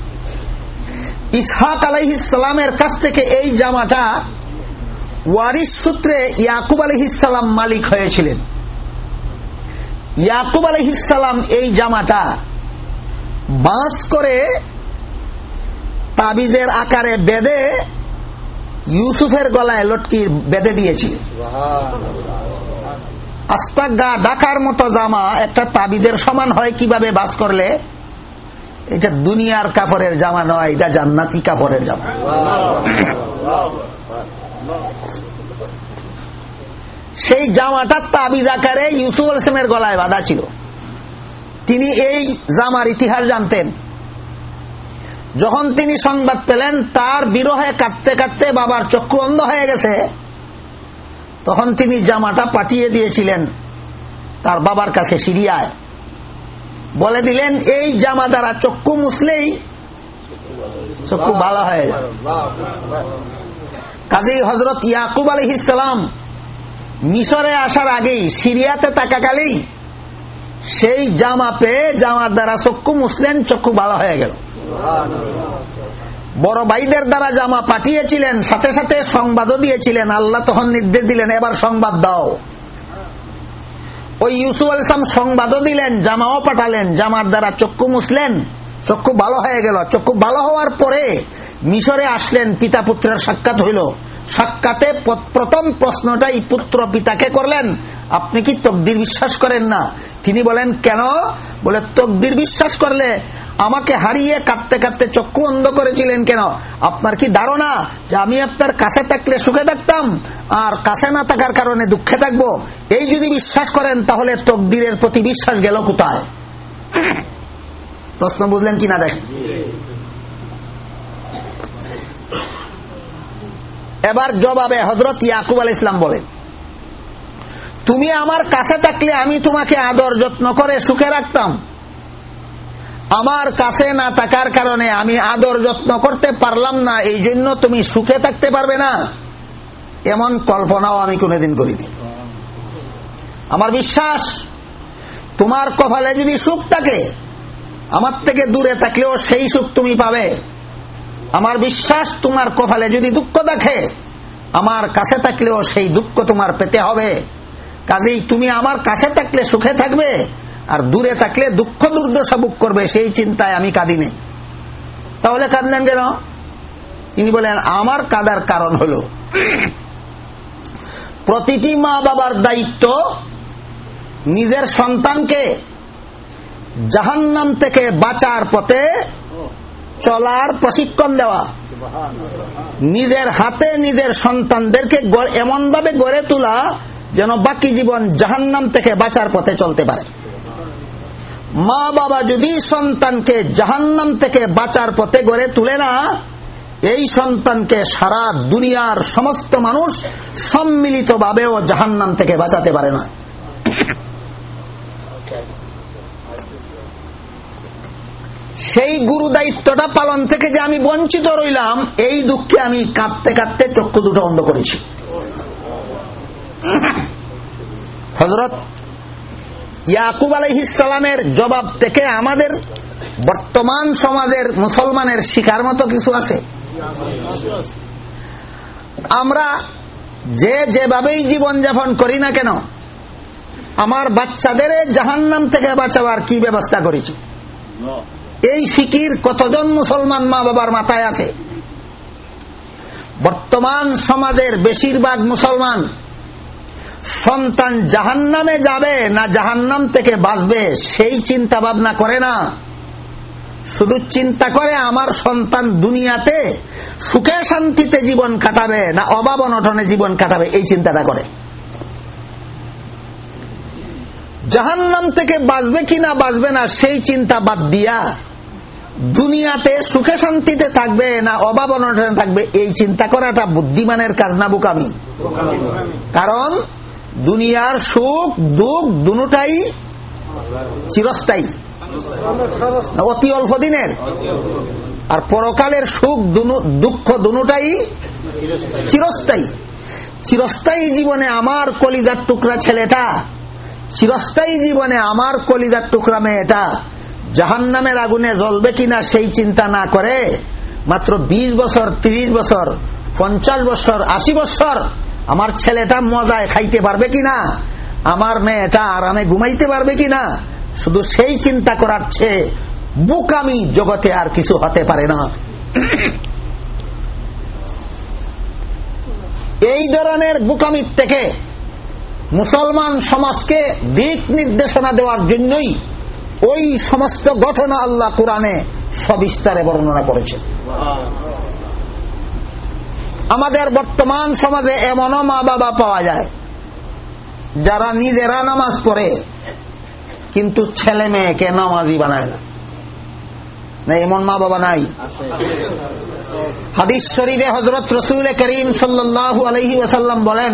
ইসহাক আলহিসামের কাছ থেকে এই জামাটা ওয়ারিস সূত্রে ইয়াকুব আলহিসাম মালিক হয়েছিলেন। ইয়াকুব আলহিসাম এই জামাটা বাঁশ করে তাবিজের আকারে বেদে ইউসুফের গলায় লটকি বেঁধে দিয়েছিলেন। আস্তা গা ডাকার মতো জামা একটা তাবিদের সমান হয় কীভাবে বাস করলে? এটা দুনিয়ার কাপড়ের জামা নয়, এটা জান্নাতি কাপড়ের জামা। সেই জামাটা তাবিজ আকারে ইউসুফ আলসেমের গলায় বাধা ছিল। তিনি এই জামার ইতিহাস জানতেন। যখন তিনি সংবাদ পেলেন, তার বিরহে কাঁদতে কাঁদতে বাবার চক্ষু অন্ধ হয়ে গেছে। তখন তিনি জামাটা পাঠিয়ে দিয়েছিলেন। তার বাবার কাছে সিরিয়ায়। বলে দিলেন, এই জামা দ্বারা চক্ষু মুসলেই চক্ষু ভালো হয়ে কাজী হজরত ইয়াকুব আলহিসাম মিশরে আসার আগেই সিরিয়াতে থাকাকালেই সেই জামা পেয়ে জামার দ্বারা চক্ষু মুসলেন চক্ষু ভালো হয়ে গেল। বড় ভাইদের দ্বারা জামা পাঠিয়েছিলেন, সাথে সাথে সংবাদও দিয়েছিলেন, আল্লাহ তখন নির্দেশ দিলেন, এবার সংবাদ দাও। ওই ইউসুফ আলসাম সংবাদও দিলেন, জামাও পাঠালেন, জামার দ্বারা চক্ষু মুসলেন চক্ষু ভালো হয়ে গেল। চক্ষু ভালো হওয়ার পরে মিশরে আসলেন, পিতা পুত্রের সাক্ষাৎ হইল। সাক্ষাতে প্রথম প্রশ্নটাই পুত্র পিতাকে করলেন। আপনি কি তকদির বিশ্বাস করেন না? তিনি বলেন, কেন? বলে, তকদির বিশ্বাস করলে আমাকে হারিয়ে কাঁদতে কাঁদতে চক্ষু অন্ধ করেছিলেন কেন? আপনার কি ধারণা যে আমি আপনার কাছে থাকলে সুখে থাকতাম? আর কাছে না থাকার কারণে দুঃখে থাকব? এই যদি বিশ্বাস করেন, তাহলে তকদিরের প্রতি বিশ্বাস গেল কোথায়? প্রশ্ন বুঝলেন কিনা দেখেন। এবার জবাবে হজরত ইয়াকুব আল ইসলাম বলেন, তুমি আমার কাছে থাকলে আমি তোমাকে আদর যত্ন করে সুখে রাখতাম। আমার কাছে না থাকার কারণে আমি আদর যত্ন করতে পারলাম না এই জন্য তুমি সুখে থাকতে পারবে না। এমন কল্পনাও আমি কোনোদিন করিনি। আমার বিশ্বাস, তোমার কপালে যদি সুখ থাকে, আমার থেকে দূরে থাকলেও সেই সুখ তুমি পাবে। আমার বিশ্বাস তোমার কপালে যদি দুঃখ দেখে, আমার কাছে থাকলেও সেই দুঃখ তোমার পেতে হবে। কাজেই তুমি আমার কাছে থাকলে সুখে থাকবে, আর দূরে থাকলে দুঃখ দুর্দশা বুক করবে, সেই চিন্তায় আমি কাঁদি নেই। তাহলে কাঁদলেন কেন? তিনি বলেন, আমার কাদার কারণ হল, প্রতিটি মা বাবার দায়িত্ব নিজের সন্তানকে জাহান্নাম থেকে বাঁচার পথে চলার প্রশিক্ষণ দেওয়া। নিজের হাতে নিজের সন্তানদেরকে এমন ভাবে গড়ে তোলা যেন বাকি জীবন জাহান্নাম থেকে বাঁচার পথে চলতে পারে। মা বাবা যদি সন্তানকে জাহান্নাম থেকে বাঁচার পথে গড়ে তুলে না, এই সন্তানকে সারা দুনিয়ার সমস্ত মানুষ সম্মিলিতভাবেও জাহান্নাম থেকে বাঁচাতে পারে না। সেই গুরু দায়িত্বটা পালন থেকে যে আমি বঞ্চিত রইলাম, এই দুঃখে আমি কাঁদতে কাঁদতে চক্ষু দুটো অন্ধ করেছি। হজরত ইয়াকুব আলহিসালামের জবাব থেকে আমাদের বর্তমান সমাজের মুসলমানের শিকার মতো কিছু আছে। আমরা যে যেভাবেই জীবন যাপন করি না কেন, আমার বাচ্চাদের জাহান্নাম থেকে বাঁচাবার কি ব্যবস্থা করেছি? এই ফিকির কতজন মুসলমান মা বাবার মাথায় আছে? বর্তমান সমাজের বেশিরভাগ মুসলমান সন্তান জাহান্নামে যাবে না জাহান্নাম থেকে বাঁচবে সেই চিন্তা ভাবনা করে না। শুধু চিন্তা করে আমার সন্তান দুনিয়াতে সুখে শান্তিতে জীবন কাটাবে না অভাব অনটনে জীবন কাটাবে, এই চিন্তাটা করে। জাহান্নাম থেকে বাঁচবে কি না বাঁচবে না, সেই চিন্তা বাদ দিয়া দুনিয়াতে সুখে শান্তিতে থাকবে না অভাব অনটনে থাকবে, এই চিন্তা করাটা বুদ্ধিমানের কাজ না বুকামি। কারণ দুনিয়ার সুখ, দুঃখ দুটাই চিরস্থায়ী। অতি অল্প দিনের। আর পরকালের সুখ দুঃখ দুটাই চিরস্থায়ী। চিরস্থায়ী জীবনে আমার কলিজার টুকরা ছেলেটা চিরস্থায়ী জীবনে আমার কলিজার টুকরা মেয়েটা জাহান নামের আগুনে জ্বলবে কিনা সেই চিন্তা না করে। মাত্র ২০ বছর ৩০ বছর, পঞ্চাশ বছর, আশি বছর আমার ছেলেটা মজায় খাইতে পারবে কিনা? আমার মেয়েটা আরামে ঘুমাইতে পারবে কিনা? শুধু সেই চিন্তা করার চেয়ে বুকামি জগতে আর কিছু হতে পারে না। এই ধরনের বুকামির থেকে মুসলমান সমাজকে দিক নির্দেশনা দেওয়ার জন্যই ওই সমস্ত ঘটনা আল্লাহ কোরআনে সবিস্তারে বর্ণনা করেছে আমাদের বর্তমান সমাজে এমনও মা বাবা পাওয়া যায়, যারা নিজেরা নামাজ পড়ে, কিন্তু ছেলে মেয়েকে নামাজি বানায় না। না, এমন মা বাবা নাই। হাদিস শরীফে হজরত রসুল করিম সাল্লাহ আলহি ওসাল্লাম বলেন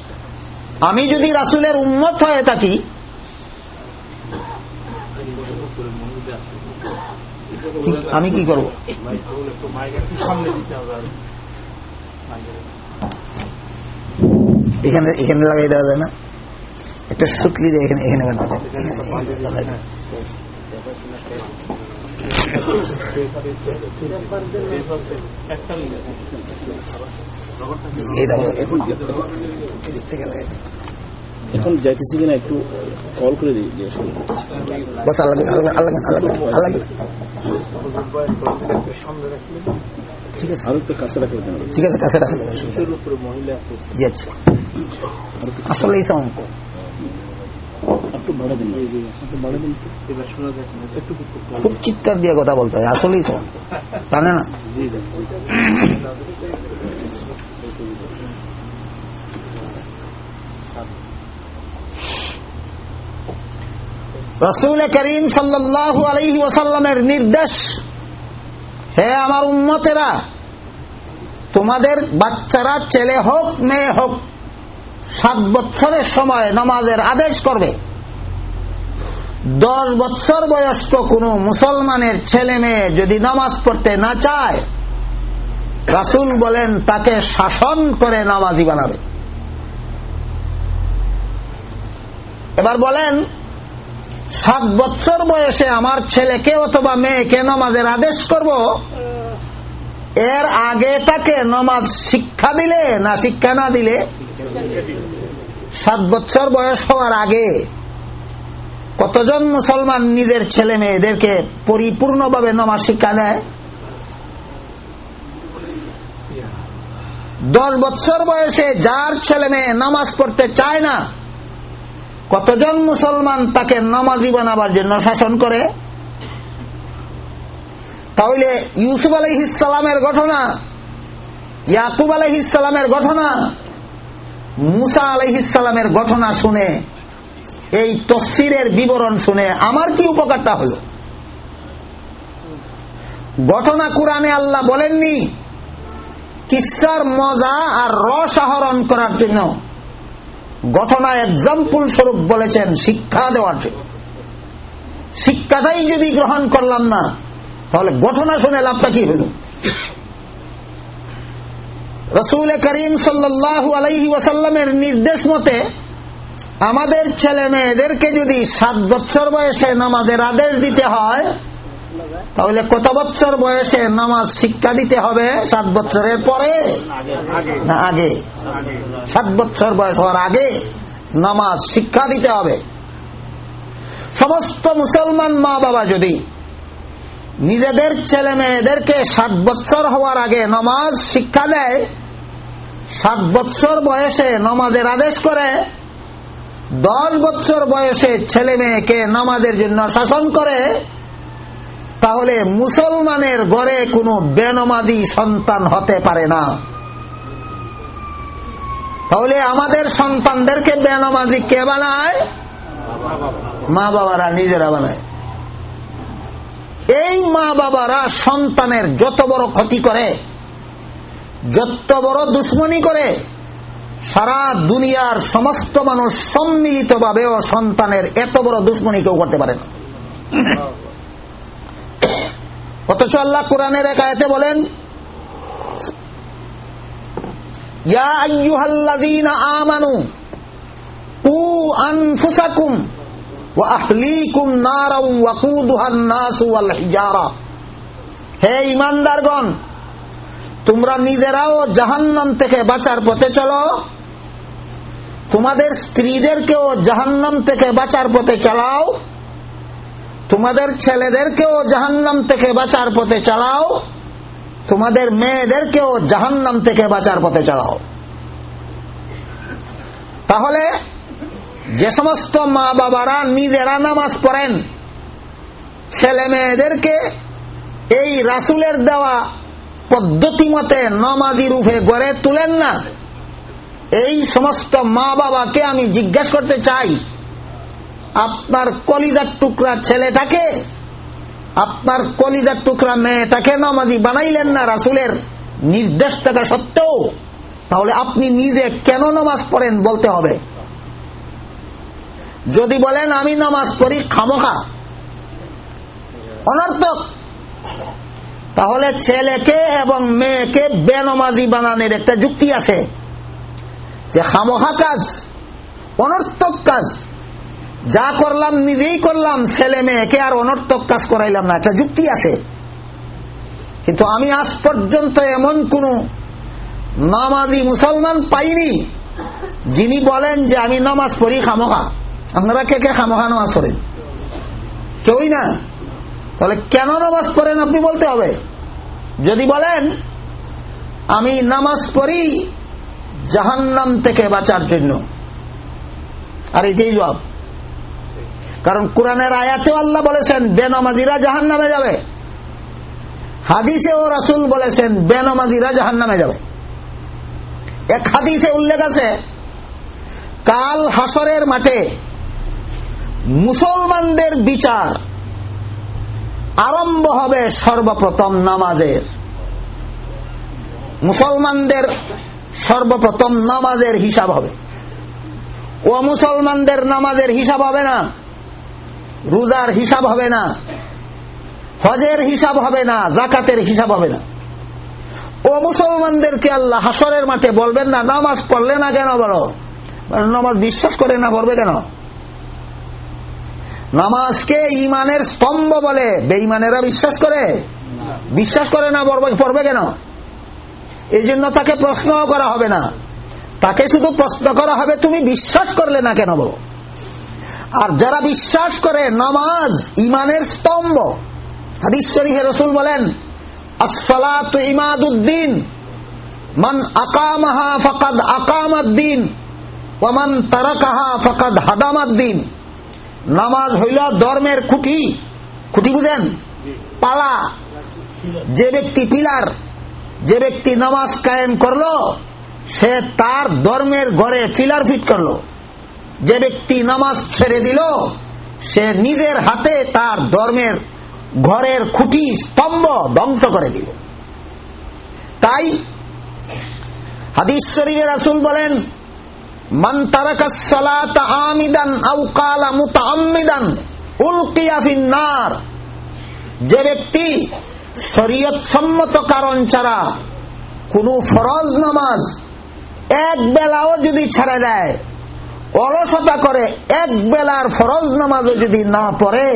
আমি যদি রাসুলের উন্মত হয়ে থাকি আমি কি করব? এখানে এখানে লাগাই দেওয়া যায় না। একটা সুতলি এখানে এখানে এখন যাইতেছি কিনা একটু কল করে দিই বাস আল্লাহ আল্লাহ আল্লাহ ঠিক আছে। আরও একটু কাছে রাখবে ঠিক আছে কাছে রাখবে মহিলা আসলে এই একটু দিন দিন একটু খুব চিৎকার দিয়ে কথা বলতে হয় আসলেই সাউন্ড জানে না? রসুল করিম সাল্লাল্লাহু আলাইহি ওয়াসাল্লামের নির্দেশ হে আমার উম্মতেরা তোমাদের বাচ্চারা ছেলে হোক মেয়ে হোক সাত বছরের সময় নামাজের আদেশ করবে। দশ বছর বয়স্ক কোন মুসলমানের ছেলে মেয়ে যদি নামাজ পড়তে না চায়, রাসুল বলেন তাকে শাসন করে নামাজি বানাবে। এবার বলেন, সাত বছর বয়সে আমার ছেলেকে অথবা মেয়েকে নমাজের আদেশ করব? এর আগে তাকে নমাজ শিক্ষা দিলে না শিক্ষা না দিলে? সাত বছর বয়স হওয়ার আগে কতজন মুসলমান নিজের ছেলে মেয়েদেরকে পরিপূর্ণভাবে নমাজ শিক্ষা দেয়? দশ বছর বয়সে যার ছেলে মেয়ে নামাজ পড়তে চায় না, কতজন মুসলমান তাকে নামাজি বানাবার জন্য শাসন করে? তাহলে ইউসুফ আলহিসের ঘটনা, ইয়াকুব আলহিসের ঘটনা, মুসা আলহিসের ঘটনা শুনে, এই তসিরের বিবরণ শুনে আমার কি উপকারটা হল? ঘটনা কোরআনে আল্লাহ বলেননি, কিসার মজা আর রস আহরণ করার জন্য। ঘটনা এক্সাম্পল স্বরূপ বলেছেন শিক্ষা দেওয়ার জন্য। শিক্ষাটাই যদি গ্রহণ করলাম না তাহলে ঘটনা শুনে লাভটা কি হল? রসুল করিম সাল্লাহ আলাইহি নির্দেশ মতে, আমাদের ছেলে মেয়েদেরকে যদি সাত বছর বয়সে নামাজের আদেশ দিতে হয়, তাহলে কত বছর বয়সে নামাজ শিক্ষা দিতে হবে? সাত বছরের পরে? না, আগে। সাত বছর বয়স হওয়ার আগে নামাজ শিক্ষা দিতে হবে। সমস্ত মুসলমান মা বাবা যদি নিজেদের ছেলে মেয়েদেরকে সাত বছর হওয়ার আগে নমাজ শিক্ষা দেয়, সাত বছর বয়সে নামাজের আদেশ করে, দশ বছর বয়সে ছেলে মেয়েকে নামাজের জন্য শাসন করে, তাহলে মুসলমানের গড়ে কোনো বেনমাদি সন্তান হতে পারে না। তাহলে আমাদের সন্তানদেরকে বেনমাজি কে বানায়? মা বাবারা নিজেরা বানায়। এই মা বাবারা সন্তানের যত বড় ক্ষতি করে, যত বড় দুশ্মনী করে, সারা দুনিয়ার সমস্ত মানুষ সম্মিলিত ভাবেও সন্তানের এত বড় দুশ্মনী কেউ করতে পারে না। অথচ আল্লাহ কোরআনের এক আয়তে বলেন আমানু, কু আনফুসাকুম হে ইমানদারগণ তোমরা নিজেরাও জাহান্নাম থেকে বাঁচার পথে চলো। তোমাদের স্ত্রীদেরকেও জাহান্নাম থেকে বাঁচার পথে চালাও। তোমাদের ছেলেদেরকেও জাহান্নাম থেকে বাঁচার পথে চালাও। তোমাদের মেয়েদেরকেও জাহান্নাম থেকে বাঁচার পথে চালাও। তাহলে যে সমস্ত মা বাবারা নিজেরা নামাজ পড়েন ছেলে মেয়েদেরকে এই রাসুলের দেওয়া পদ্ধতি মতে নমাজি রূপে গড়ে তুলেন না। এই সমস্ত মা বাবাকে আমি জিজ্ঞাসা করতে চাই, আপনার কলিজার টুকরা ছেলেটাকে, আপনার কলিজার টুকরা মেয়েটাকে নামাজি বানাইলেন না রাসুলের নির্দেশ থাকা সত্ত্বেও? তাহলে আপনি নিজে কেন নামাজ পড়েন বলতে হবে? যদি বলেন আমি নামাজ পড়ি, খামোখা। অনর্থক। তাহলে ছেলেকে এবং মেয়েকে বেনমাজি বানানোর একটা যুক্তি আছে যে খামোখা কাজ, অনর্থক কাজ। যা করলাম, নিজেই করলাম, ছেলে মেয়েকে আর অনর্থক কাজ করাইলাম না, একটা যুক্তি আছে। কিন্তু আমি আজ পর্যন্ত এমন কোন নামাজি মুসলমান পাইনি যিনি বলেন যে আমি নামাজ পড়ি, খামোখা। আপনারা কে কে খামোখা নামাজ পড়েন কেউই না। তাহলে কেন নামাজ পড়েন আপনি বলতে হবে? যদি বলেন, আমি নামাজ পড়ি জাহান্নাম থেকে বাঁচার জন্য। আর এটাই জবাব। কারণ কোরআনের আয়াতেও আল্লাহ বলেছেন, বেনমাজিরা জাহান নামে যাবে। হাদিসে ও রাসুল বলেছেন, বেনমাজিরা জাহান নামে যাবে। এক হাদিসে উল্লেখ আছে, কাল হাসরের মাঠে মুসলমানদের বিচার আরম্ভ হবে সর্বপ্রথম নামাজের। মুসলমানদের সর্বপ্রথম নামাজের হিসাব হবে। ও মুসলমানদের নামাজের হিসাব হবে না। রোজার হিসাব হবে না। হজের হিসাব হবে না। জাকাতের হিসাব হবে না। ও মুসলমানদেরকে আল্লাহ হাসরের মাঠে বলবেন না, নামাজ পড়লে না কেন বলো, নামাজ বিশ্বাস করে না, পড়বে কেন? নামাজকে ইমানের স্তম্ভ বলে। বেঈমানেরা বিশ্বাস করে? বিশ্বাস করে না, পড়বে কেন? এই জন্য তাকে প্রশ্ন করা হবে না। তাকে শুধু প্রশ্ন করা হবে, তুমি বিশ্বাস করলে না কেন বলো? আর যারা বিশ্বাস করে, নামাজ ইমানের স্তম্ভ। হাদিস শরীফে রসুল বলেন আসফলাত ইমাদুদ্দিন, মান আকামাহা ফকাদ আকামাদ্দিন ওমান তারাকাহা ফকাদ হাদামাদ্দিন নামাজ হইল ধর্মের খুঁটি। খুঁটি বুঝেন? পালা। যে ব্যক্তি পিলার যে ব্যক্তি নামাজ কায়েম করল সে তার ধর্মের ঘরে ফিলার ফিট করল। যে ব্যক্তি নামাজ ছেড়ে দিল সে নিজের হাতে তার ধর্মের ঘরের খুঁটি স্তম্ভ ধ্বংস করে দিল। তাই হাদিস শরীফের রাসুল বলেন মান তারাকাত আমিদান আউ কালা যে ব্যক্তি শরীয়ত সম্মত কারণ ছাড়া কোন ফরজ নামাজ এক বেলাও যদি ছেড়ে দেয়, অলসতা করে এক বেলার ফরজ নামাজও যদি না পড়ে,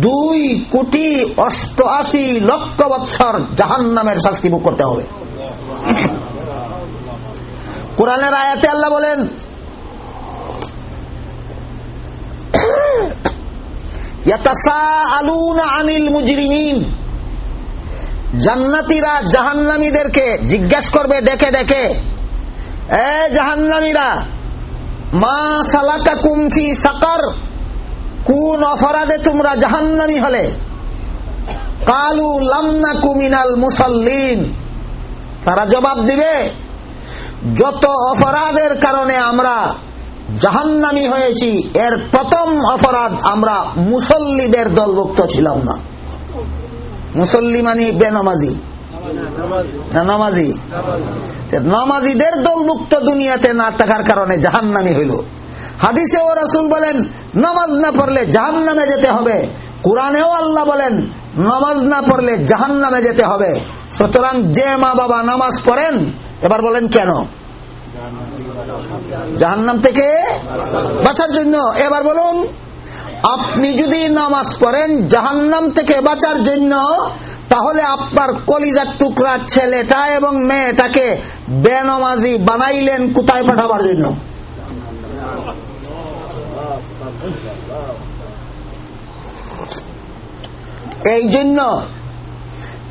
দুই কোটি অষ্টআশি লক্ষ বৎসর জাহান নামের শাস্তি ভোগ করতে হবে। কোরআনের আয়াতে আল্লাহ বলেন জান্নাতিরা জাহান্নামীদেরকে জিজ্ঞাস করবে এ জাহান্নামীরা, মা সালাকা কুমফি সাকার, কোন অপরাধে তোমরা জাহান্নামি হলে? কালু লামনা কুমিনাল মুসল্লিন। তারা জবাব দিবে যত অপরাধের কারণে আমরা জাহান্নামি হয়েছি, এর প্রথম অপরাধ আমরা মুসল্লিদের দলভুক্ত ছিলাম না। মুসল্লি মানি বেনামাজি। নামাজি। নামাজিদের দলমুক্ত দুনিয়াতে না থাকার কারণে জাহান্নামি হইল। হাদিসে ও রাসুল বলেন, নামাজ না পড়লে জাহান নামে যেতে হবে। কোরআনেও আল্লাহ বলেন নামাজ না পড়লে জাহান নামে যেতে হবে। সুতরাং যে মা বাবা নামাজ পড়েন, এবার বলেন কেন? জাহান্নাম থেকে বাঁচার জন্য। এবার বলুন, আপনি যদি নামাজ পড়েন জাহান্নাম থেকে বাঁচার জন্য, তাহলে আপনার কলিজার টুকরা ছেলেটা এবং মেয়েটাকে বেনমাজি বানাইলেন কোথায় পাঠাবার জন্য? এই জন্য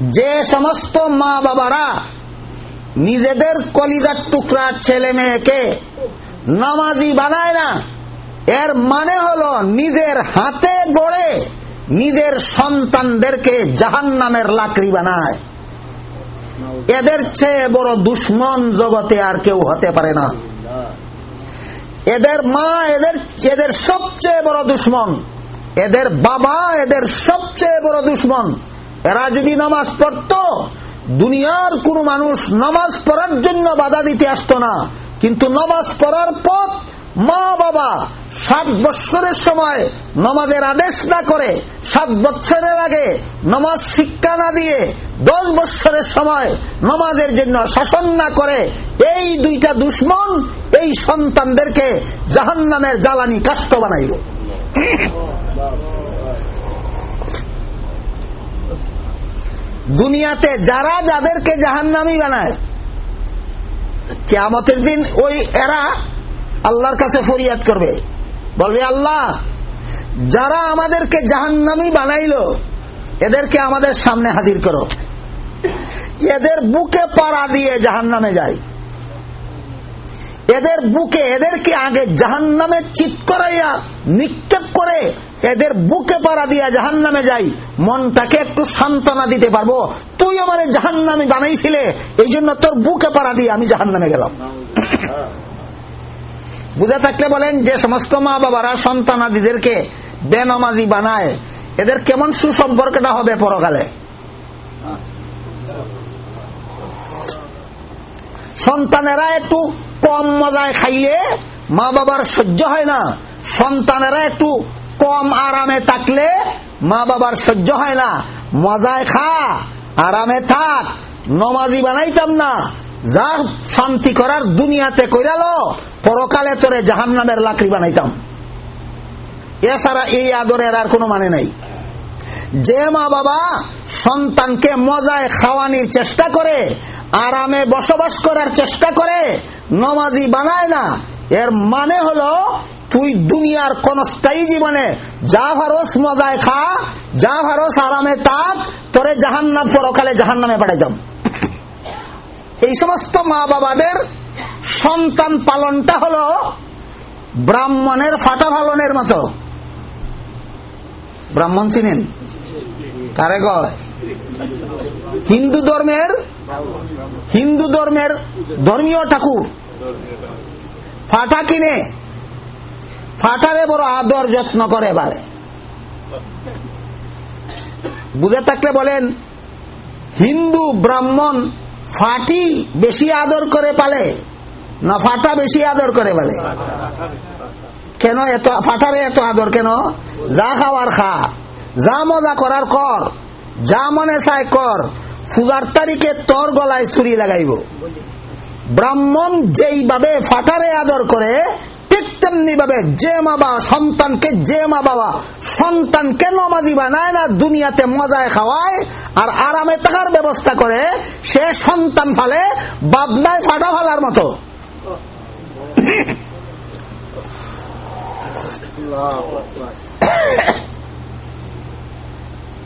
যে সমস্ত মা বাবারা নিজেদের কলিজার টুকরা ছেলে মেয়েকে নামাজি বানায় না, এর মানে হলো নিজের হাতে গড়ে নিজের সন্তানদেরকে জাহান নামের লাকড়ি বানায়। এদের চেয়ে বড় দুশ্মন জগতে আর কেউ হতে পারে না। এদের মা, এদের এদের সবচেয়ে বড় দুশ্মন এদের বাবা এদের সবচেয়ে বড় দুশ্মন। এরা যদি নামাজ পড়ত, দুনিয়ার কোন মানুষ নামাজ পড়ার জন্য বাধা দিতে আসতো না। কিন্তু নামাজ পড়ার পথ মা বাবা সাত বৎসরের সময় নমাজের আদেশ না করে, সাত বৎসরের আগে নমাজ শিক্ষা না দিয়ে দশ বৎসরের সময় নমাজের জন্য শাসন না করে, এই দুইটা দুশ্মন এই সন্তানদেরকে জাহান নামের জ্বালানি কাষ্ট বানাইল। দুনিয়াতে যারা যাদেরকে জাহান্নামি বানায়, কেয়ামতের দিন ওই এরা আল্লাহর কাছে ফরিয়াদ করবে। বলবে, আল্লাহ, যারা আমাদেরকে জাহান্নামি বানাইল, এদেরকে আমাদের সামনে হাজির করো। এদের বুকে পাড়া দিয়ে জাহান নামে যায় এদের বুকে এদেরকে আগে জাহান নামে চিত করাইয়া নিক্ষেপ করে এদের বুকে পাড়া দিয়া জাহান নামে যাই, মনটাকে একটু সান্ত্বনা দিতে পারব। তুই আমার জাহান নামে বানাইছিলে এই জন্য তোর বুকে পাড়া দিয়ে আমি জাহান নামে গেলাম। বুঝে থাকলে বলেন যে সমস্ত মা বাবারা সন্তানাদিদেরকে বেনমাজি বানায়, এদের কেমন সুসম্পর্কটা হবে পরকালে? সন্তানেরা একটু কম মজায় খাইলে মা বাবার সহ্য হয় না, সন্তানেরা একটু কম আরামে থাকলে মা বাবার সহ্য হয় না। মজায় খা, আরামে থাক, নমাজি বানাইতাম না। যা শান্তি করার দুনিয়াতে কইরালো পরকালে তোরে জাহান নামের লাকড়ি বানাইতাম। এছাড়া এই আদরের আর কোনো মানে নাই। যে মা বাবা সন্তানকে মজায় খাওয়ানির চেষ্টা করে, আরামে বসবাস করার চেষ্টা করে, নমাজি বানায় না, এর মানে হলো তুই দুনিয়ার কোন স্থায়ী জীবনে যা ভারস মজায় খা, যা ভারস আরামে তাক, তোরে জাহান্নাম পরকালে জাহান নামে পাঠাইতাম। এই সমস্ত মা বাবাদের সন্তান পালনটা হলো ব্রাহ্মণের ফাটা পালনের মতো। ব্রাহ্মণ চিনেন? কারে হিন্দু ধর্মের হিন্দু ধর্মের ধর্মীয় ঠাকুর। ফাটা কিনে ফাটারে বড় আদর যত্ন করে এবারে। বুঝে থাকলে বলেন, হিন্দু, ব্রাহ্মণ ফাটি বেশি আদর করে পালে, না ফাটা বেশি আদর করে পালে? কেন এত, ফাটারে এত আদর কেন? যা খাওয়ার খা, যা মজা করার কর, যা মনে চায় কর পূজার তারিখে তোর গলায় ছুরি লাগাইব। ব্রাহ্মণ যেইভাবে ফাটারে আদর করে তেমনি ভাবে যে মা বাবা সন্তানকে, যে মা বাবা সন্তানকে নমাজি বানায় না, দুনিয়াতে মজায় খাওয়ায় আর আরামে থাকার ব্যবস্থা করে, সে সন্তান ফালে বাবনায় ফাটা ফালার মতো।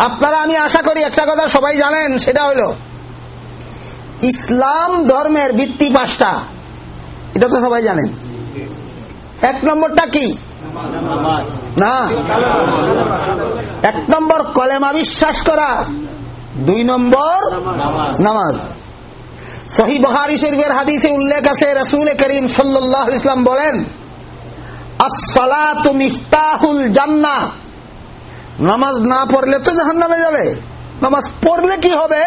আপনারা, আমি আশা করি একটা কথা সবাই জানেন, সেটা হলো, ইসলাম ধর্মের ভিত্তি পাঁচটা। এটা তো সবাই জানেন। এক নম্বরটা কি? না। এক নম্বর কলেমা বিশ্বাস করা। দুই নম্বর নামাজ। সহি বহারি শরীফের হাদিসে উল্লেখ আছে, রসুল করিম সাল্লাহ ইসলাম বলেন, আসসালাতু মিফতাহুল জান্নাহ। নামাজ না পড়লে তো জাহান নামে যাবে। নামাজ পড়লে কি হবে?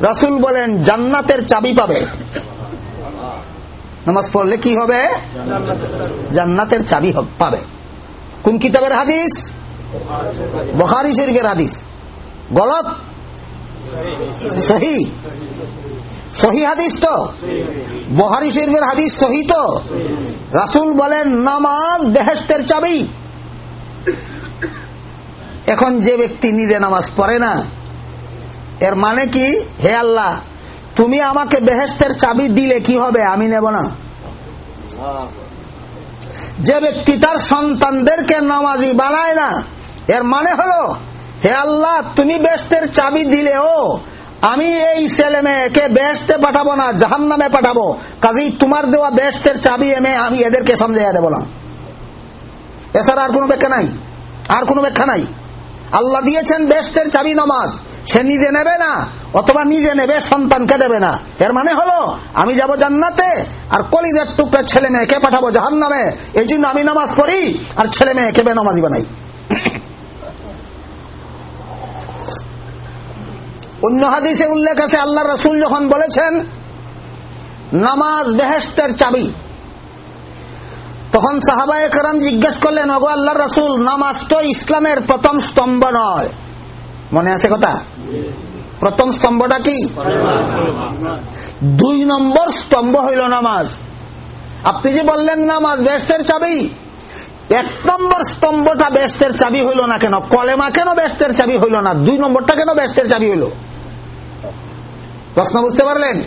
রাসুল বলেন, জান্নাতের চাবি পাবে। নামাজ পড়লে কি হবে? জান্নাতের চাবি পাবে। কোন কিতাবের হাদিস? বখারি শরীফের হাদিস। গলত? সহি। সহি হাদিস তো? বহারি শরীফের হাদিস সহি তো? রাসুল বলেন, নামাজ বেহেস্তের চাবি। এখন যে ব্যক্তি নিজে নামাজ পড়ে না, এর মানে কি? হে আল্লাহ তুমি আমাকে বেহেস্তের চাবি দিলে কি হবে? আমি নেব না। যে ব্যক্তি তার সন্তানদেরকে নামাজি বানায় না, এর মানে হলো, হে আল্লাহ, তুমি বেস্তের চাবি দিলেও আমি এই ছেলে মেয়েকে বেস্তে পাঠাবো না জাহান নামে পাঠাবো। কাজেই তোমার দেওয়া বেস্তের চাবি এমে আমি এদেরকে সমঝাইয়া দেবো না। এছাড়া আর কোনো ব্যাখ্যা নাই। আর কোনো ব্যাখ্যা নাই। আল্লাহ দিয়েছেন বেস্তের চাবি নমাজ। সে নিজে নেবে না, অথবা নিজে নেবে, সন্তানকে দেবে না। এর মানে হলো, আমি যাব জান্নাতে, আর কলিদের টুকরা ছেলে মেয়েকে পাঠাবো জাহান নামে এই জন্য আমি নামাজ পড়ি, আর ছেলে মেয়েকে বেনামাজি বানাই। অন্য হাদিসে উল্লেখ আছে আল্লাহ রসুল যখন বলেছেন, নামাজ বেহেস্তের চাবি। তখন সাহাবা একরাম জিজ্ঞেস করলেন অগো আল্লাহ রসুল, নামাজ তো ইসলামের প্রথম স্তম্ভ নয়। মনে আছে কথা? প্রথম স্তম্ভটা কি? দুই নম্বর স্তম্ভ হইল নামাজ। আপনি যে বললেন নামাজ বেস্তের চাবি? এক নম্বর স্তম্ভটা বেস্তের চাবি হইল না কেন? কলেমা কেন বেস্তের চাবি হইল না? দুই নম্বরটা কেন বেস্তের চাবি হইল? প্রশ্ন বুঝতে পারলেন?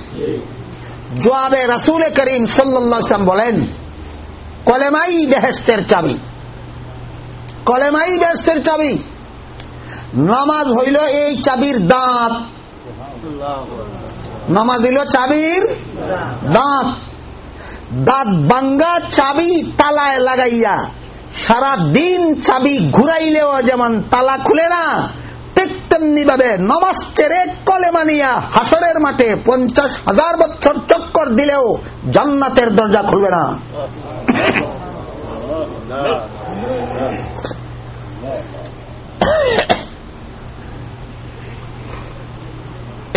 জোয়াবে রাসুল করিম সাল্লাম বলেন, কলেমাই বেহেস্তের চাবি। কলেমাই বেহেস্তের চাবি। নামাজ হইল এই চাবির দাঁত। নামাজ হইল চাবির দাঁত। দাঁত বাঙ্গা চাবি তালায় লাগাইয়া সারা দিন চাবি ঘুরাইলেও যেমন তালা খুলে না, ঠিক তেমনি ভাবে নমাজ চেরে কলে মানিয়া হাসরের মাঠে পঞ্চাশ হাজার বছর চক্কর দিলেও জান্নাতের দরজা খুলবে না।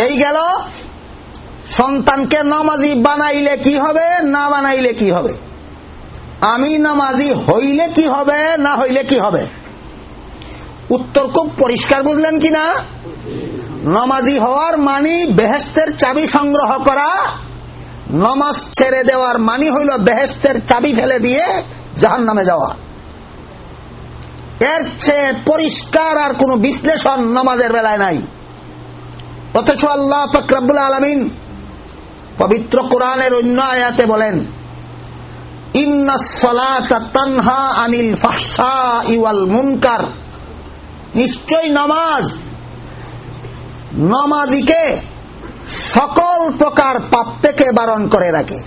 এই গেল। সন্তানকে নামাজি বানাইলে কি হবে, না বানাইলে কি হবে? আমি নামাজি হইলে কি হবে, না হইলে কি হবে? উত্তর খুব পরিষ্কার বুঝলেন কিনা নামাজি হওয়ার মানি বেহেস্তের চাবি সংগ্রহ করা, নমাজ ছেড়ে দেওয়ার মানি হইল বেহেস্তের চাবি ফেলে দিয়ে জাহান নামে যাওয়া। এর চেয়ে পরিষ্কার আর কোন বিশ্লেষণ নমাজের বেলায় নাই। অথচ আল্লাহ ফকরাবুল আলমিন পবিত্র কোরআনের অন্য আয়াতে বলেন আনিল ইওয়াল নামাজ সকল প্রকার পাপ থেকে বারণ করে রাখে।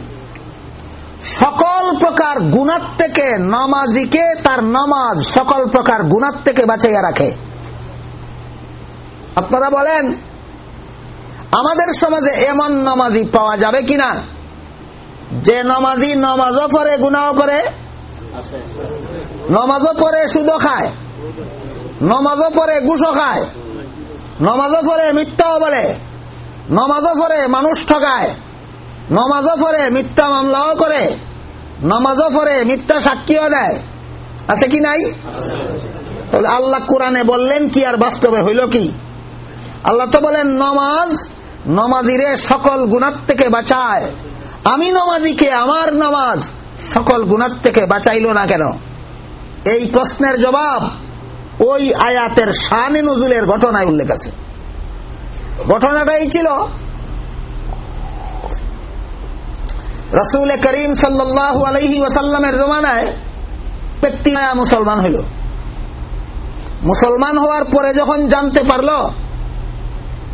সকল প্রকার গুণার থেকে নামাজিকে তার নামাজ সকল প্রকার গুণার থেকে বাঁচাইয়া রাখে। আপনারা বলেন আমাদের সমাজে এমন নামাজি পাওয়া যাবে কিনা? যে নমাজি নমাজও পরে গুনাও করে নমাজও পরে সুদও খায়। নমাজও পরে গুসও খায়। নমাজও পরে মিথ্যাও বলে। নমাজও পরে মানুষ ঠকায়। নমাজও পরে মিথ্যা মামলাও করে। নমাজও পরে মিথ্যা সাক্ষীও দেয়। আছে কি নাই? আল্লাহ কোরআনে বললেন কি আর বাস্তবে হইল কি? আল্লাহ তো বলেন, নমাজ নমাজিরে সকল গুণার থেকে বাঁচায়। আমি নমাজিকে আমার নমাজ সকল গুণার থেকে বাঁচাইল না কেন? এই প্রশ্নের জবাব ওই আয়াতের শানে নজুলের ঘটনায় উল্লেখ আছে। ঘটনাটা এই ছিল রসুল করিম সাল্লাহ আলহি ওয়াসাল্লামের জমানায় ব্যক্তি মুসলমান হইল। মুসলমান হওয়ার পরে যখন জানতে পারল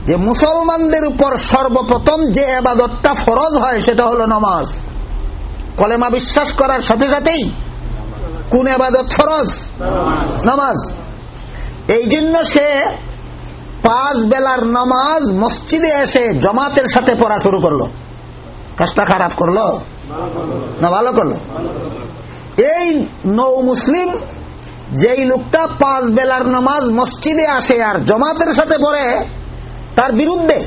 যে মুসলমানদের উপর সর্বপ্রথম যে আবাদতটা ফরজ হয় সেটা হলো নমাজ। কলেমা বিশ্বাস করার সাথে সাথেই কোন আবাদত ফরজ? নামাজ। এই জন্য সে পাঁচ বেলার নামাজ মসজিদে এসে জমাতের সাথে পড়া শুরু করল। কাজটা খারাপ করল? না ভালো করল? এই নৌ মুসলিম যেই লোকটা পাঁচ বেলার নামাজ মসজিদে আসে আর জমাতের সাথে পড়ে তার বিরুদ্ধে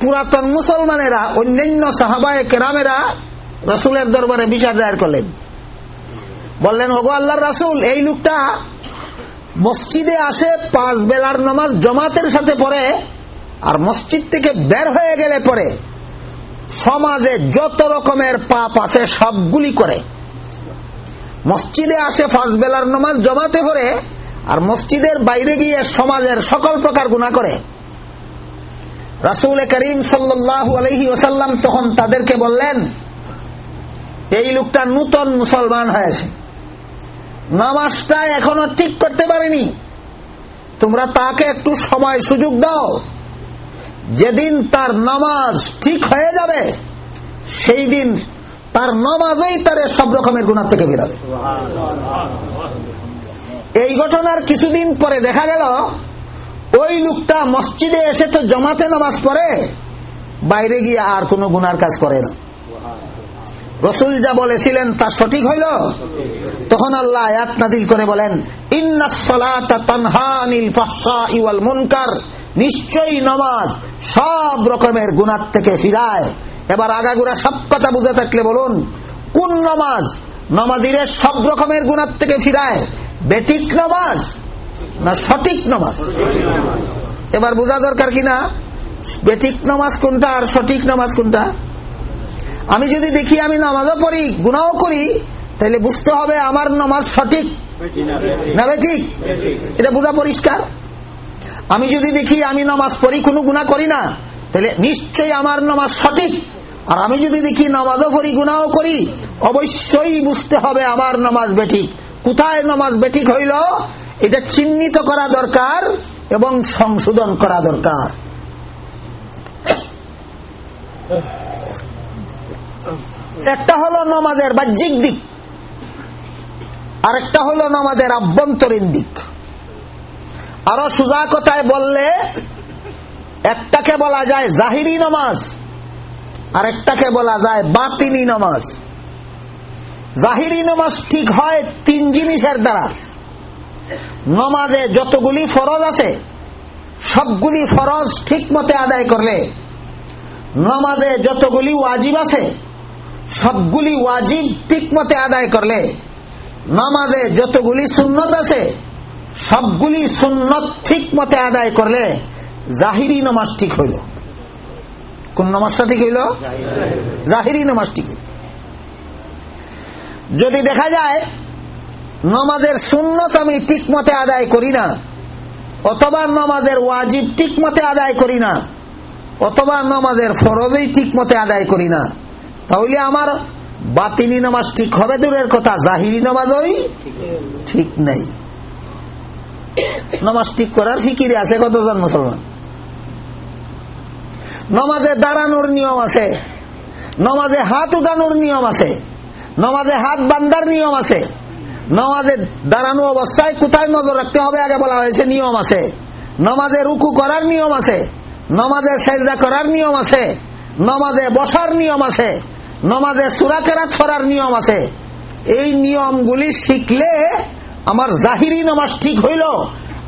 পুরাতন মুসলমানেরা, অন্যান্য সাহাবায় কেরামেরা রসুলের দরবারে বিচার দায়ের করলেন। বললেন, ওগো আল্লাহ রাসুল, এই লোকটা মসজিদে আসে, পাঁচ বেলার নামাজ জমাতের সাথে পড়ে আর মসজিদ থেকে বের হয়ে গেলে পরে সমাজে যত রকমের পাপ আছে সবগুলি করে। মসজিদে আসে ফাঁস বেলার নমাজ জমাতে পড়ে আর মসজিদের বাইরে গিয়ে সমাজের সকল প্রকার গুণা করে। রাসুল করিম আলহি ওসাল্লাম তখন তাদেরকে বললেন, এই লোকটা নূতন মুসলমান হয়েছে। নামাজটা এখনও ঠিক করতে পারেনি। তোমরা তাকে একটু সময় সুযোগ দাও। যেদিন তার নামাজ ঠিক হয়ে যাবে, সেই দিন তার নামাজেই তার সব রকমের গুণা থেকে বেরোবে। এই ঘটনার কিছুদিন পরে দেখা গেল ওই লোকটা মসজিদে এসে তো জমাতে নামাজ পড়ে, বাইরে গিয়ে আর কোনো গুনার কাজ করে না। রসুল যা বলেছিলেন তা সঠিক হইল? তখন আল্লাহ আয়াত নাদিল করে বলেন মুনকার। নিশ্চয়ই নমাজ সব রকমের গুণার থেকে ফিরায়। এবার আগাগুড়া সব কথা বুঝে থাকলে বলুন, কোন নমাজ? নমাদিরে সব রকমের গুণার থেকে ফিরায়। বেটিক নমাজ? না, সঠিক নমাজ। এবার বোঝা দরকার কিনা বেটিক নমাজ কোনটা আর সঠিক নমাজ কোনটা? আমি যদি দেখি আমি নামাজও পড়ি গুণাও করি, তাহলে বুঝতে হবে আমার নমাজ সঠিক না বেঠিক? এটা বোঝা পরিষ্কার? আমি যদি দেখি আমি নামাজ পড়ি, কোনো গুণা করি না, তাহলে নিশ্চয়ই আমার নামাজ সঠিক। আর আমি যদি দেখি নামাজও পড়ি গুণাও করি, অবশ্যই বুঝতে হবে আমার নামাজ বেঠিক। কোথায় নামাজ বেঠিক হইল? এটা চিহ্নিত করা দরকার এবং সংশোধন করা দরকার। একটা হলো নমাজের বাহ্যিক দিক, আরেকটা হলো নমাজের আভ্যন্তরীণ দিক। আরও সুজা কথায় বললে, একটাকে বলা যায় জাহিরি নমাজ আর একটাকে বলা যায় বাতিনি নমাজ। জাহিরি নমাজ ঠিক হয় তিন জিনিসের দ্বারা। নমাজে যতগুলি ফরজ আছে সবগুলি ফরজ ঠিক মতে আদায় করলে নমাজে যতগুলি ওয়াজিব আছে সবগুলি ওয়াজিব ঠিক মতে আদায় করলে নামাজে যতগুলি সুন্নত আছে সবগুলি সুন্নত ঠিক মতে আদায় করলে জাহিরি নমাজ ঠিক হইল। কোন নমাজটা ঠিক হইল? জাহিরি নমাজ ঠিক হইল। যদি দেখা যায় নমাজের সুন্নত আমি ঠিক মতে আদায় করি না। অথবা নমাজের ওয়াজিব ঠিক মতে আদায় করি না। অথবা নমাজের ফরজই ঠিক মতে আদায় করি না। তাহলে আমার বাতিনি নামাজ ঠিক হবে দূরের কথা, জাহিরি নামাজই ঠিক নেই। নামাজ ঠিক করার ফিকিরে আছে কতজন মুসলমান? নমাজে দাঁড়ানোর নিয়ম আছে। নমাজে হাত উঠানোর নিয়ম আছে। নমাজে হাত বান্দার নিয়ম আছে। নমাজে দাঁড়ানো অবস্থায় কোথায় নজর রাখতে হবে? আগে বলা হয়েছে নিয়ম আছে। নমাজে রুকু করার নিয়ম আছে। নমাজে সেজদা করার নিয়ম আছে। নমাজে বসার নিয়ম আছে। নমাজে সুরাকেরাত ফরার নিয়ম আছে। এই নিয়মগুলি শিখলে আমার জাহিরি নমাজ ঠিক হইল।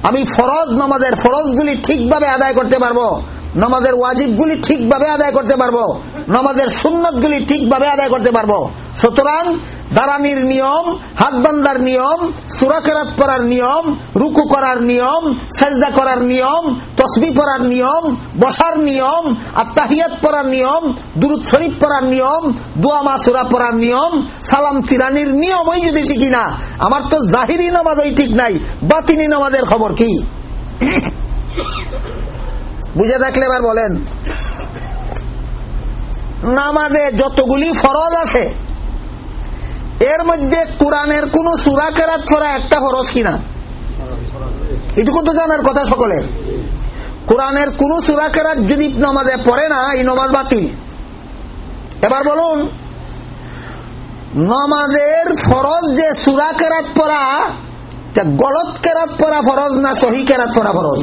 আমি ফরজ নমাজের ফরজগুলি ঠিকভাবে আদায় করতে পারব। নমাজের ওয়াজিবগুলি ঠিকভাবে আদায় করতে পারব। নমাজের সুন্নতগুলি ঠিকভাবে আদায় করতে পারব। সুতরাং দাঁড়ানির নিয়ম হাত বান্দার নিয়ম সুরাকেরাত পড়ার নিয়ম, রুকু করার নিয়ম, সেজদা করার নিয়ম, তসবি পড়ার নিয়ম, বসার নিয়ম আত্মাহিয়াত পড়ার নিয়ম, দুরুদ শরীফ পড়ার নিয়ম দুয়ামা সুরা পড়ার নিয়ম, সালাম ফিরানির নিয়মই যদি শিখি না আমার তো জাহিরি ওই ঠিক নাই, বাতিনি নামাজের খবর কি? বুঝে থাকলে এবার বলেন, নামাজে যতগুলি ফরজ আছে এর মধ্যে কোরআনের কোন সুরা কেরাত ছড়া একটা ফরজ কিনা এটুকু তো জানার কথা সকলের। কোরআনের কোন সুরা কেরাত যদি নামাজে পড়ে না, এই নমাজ বাতিল। এবার বলুন, নমাজের ফরজ যে সুরা কেরাত পড়া গলত কেরাত পড়া ফরজ না সহি কেরাত পড়া ফরজ?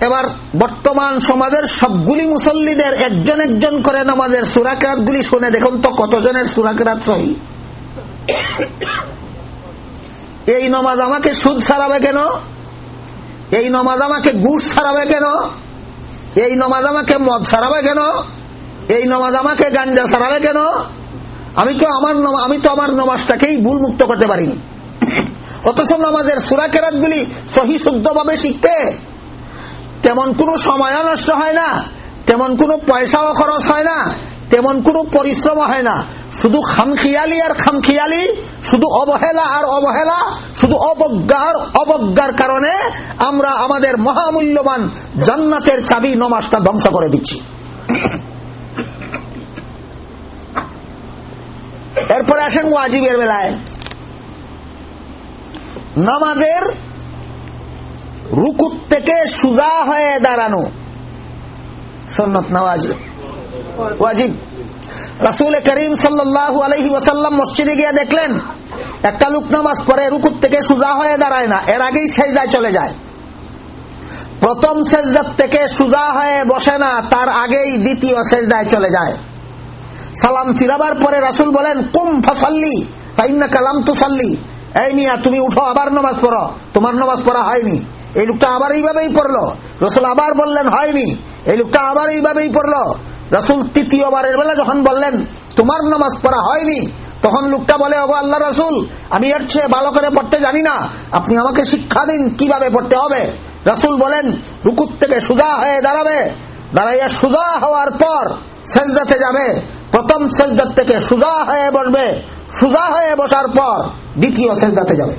এবার বর্তমান সমাজের সবগুলি মুসল্লিদের একজন একজন করে নামাজের সুরাকেরাত গুলি শুনে দেখুন তো কতজনের সুরাকেরাত সহি। এই নমাজ আমাকে সুদ ছাড়াবে কেন? এই নমাজ আমাকে গুড় ছাড়াবে কেন? এই নমাজ আমাকে মদ ছাড়াবে কেন? এই নমাজ আমাকে গাঞ্জা ছাড়াবে কেন? আমি তো আমার আমি তো আমার নমাজটাকেই ভুল মুক্ত করতে পারিনি। অথচ নমাজের সুরাকেরাত গুলি সহি শুদ্ধভাবে শিখতে তেমন কোনো সময়ও নষ্ট হয় না, তেমন কোনো পয়সাও খরচ হয় না, তেমন কোনো পরিশ্রম হয় না। শুধু খামখিয়ালি আর খামখিয়ালি, শুধু অবহেলা আর অবহেলা, শুধু অবজ্ঞার অবজ্ঞার কারণে আমরা আমাদের মহামূল্যবান জান্নাতের চাবি নমাজটা ধ্বংস করে দিচ্ছি। এরপরে আসেন ওয়াজিবের বেলায়। নামাজের রুকুত থেকে সুজা হয়ে দাঁড়ানো। সন্নত নওয়াজ ওয়াজিব? রাসুল করিম সাল্লাহ মসজিদে গিয়ে দেখলেন, একটা লোক নামাজ পরে রুকুত থেকে সুজা হয়ে দাঁড়ায় না, এর আগেই সেজদায় চলে যায়। প্রথম সেজদার থেকে সুজা হয়ে বসে না, তার আগেই দ্বিতীয় সেজদায় চলে যায়। সালাম ফিরাবার পরে রাসুল বলেন, কুম ফসাল্লি ফাইন্না কালাম তুসাল্লি। এই নিয়া তুমি উঠো, আবার নামাজ পড়ো। তোমার নামাজ পড়া হয়নি। এই লোকটা আবার এইভাবেই পড়ল। রসুল আবার বললেন, হয়নি। এই লোকটা আবার এইভাবেই পড়ল। রসুল তৃতীয়বারের বেলা যখন বললেন, তোমার নামাজ পড়া হয়নি? তখন লোকটা বলে, ওগো আল্লাহ রসুল, আমি এর চেয়ে ভালো করে পড়তে জানি না। আপনি আমাকে শিক্ষা দিন, কীভাবে পড়তে হবে? রসুল বলেন রুকুত থেকে সুজা হয়ে দাঁড়াবে। দাঁড়াইয়া সুজা হওয়ার পর সেজদাতে যাবে। প্রথম সেজদার থেকে সুজা হয়ে বসবে। সুজা হয়ে বসার পর দ্বিতীয় সেজদাতে যাবে।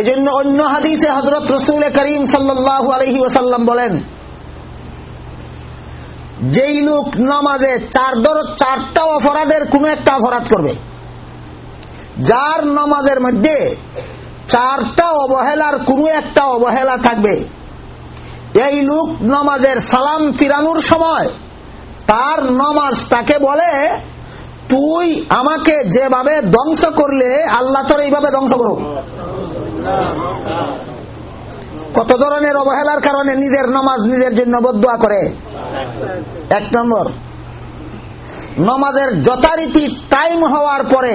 এই জন্য অন্য হাদিসে হজরত রসুল করিম সাল্লাহ আলহি ওসাল্লাম বলেন, যেই লোক নামাজে চার ধর চারটা অপরাধের কোন একটা অপরাধ করবে, যার নামাজের মধ্যে চারটা অবহেলার কোন একটা অবহেলা থাকবে, এই লোক নামাজের সালাম ফিরানোর সময় তার নমাজ তাকে বলে তুই আমাকে যেভাবে ধ্বংস করলে, আল্লাহ তোর এইভাবে ধ্বংস করো কত ধরনের অবহেলার কারণে নিজের নমাজ নিজের জন্য বদুয়া করে? এক নম্বর, নমাজের যথারীতি টাইম হওয়ার পরে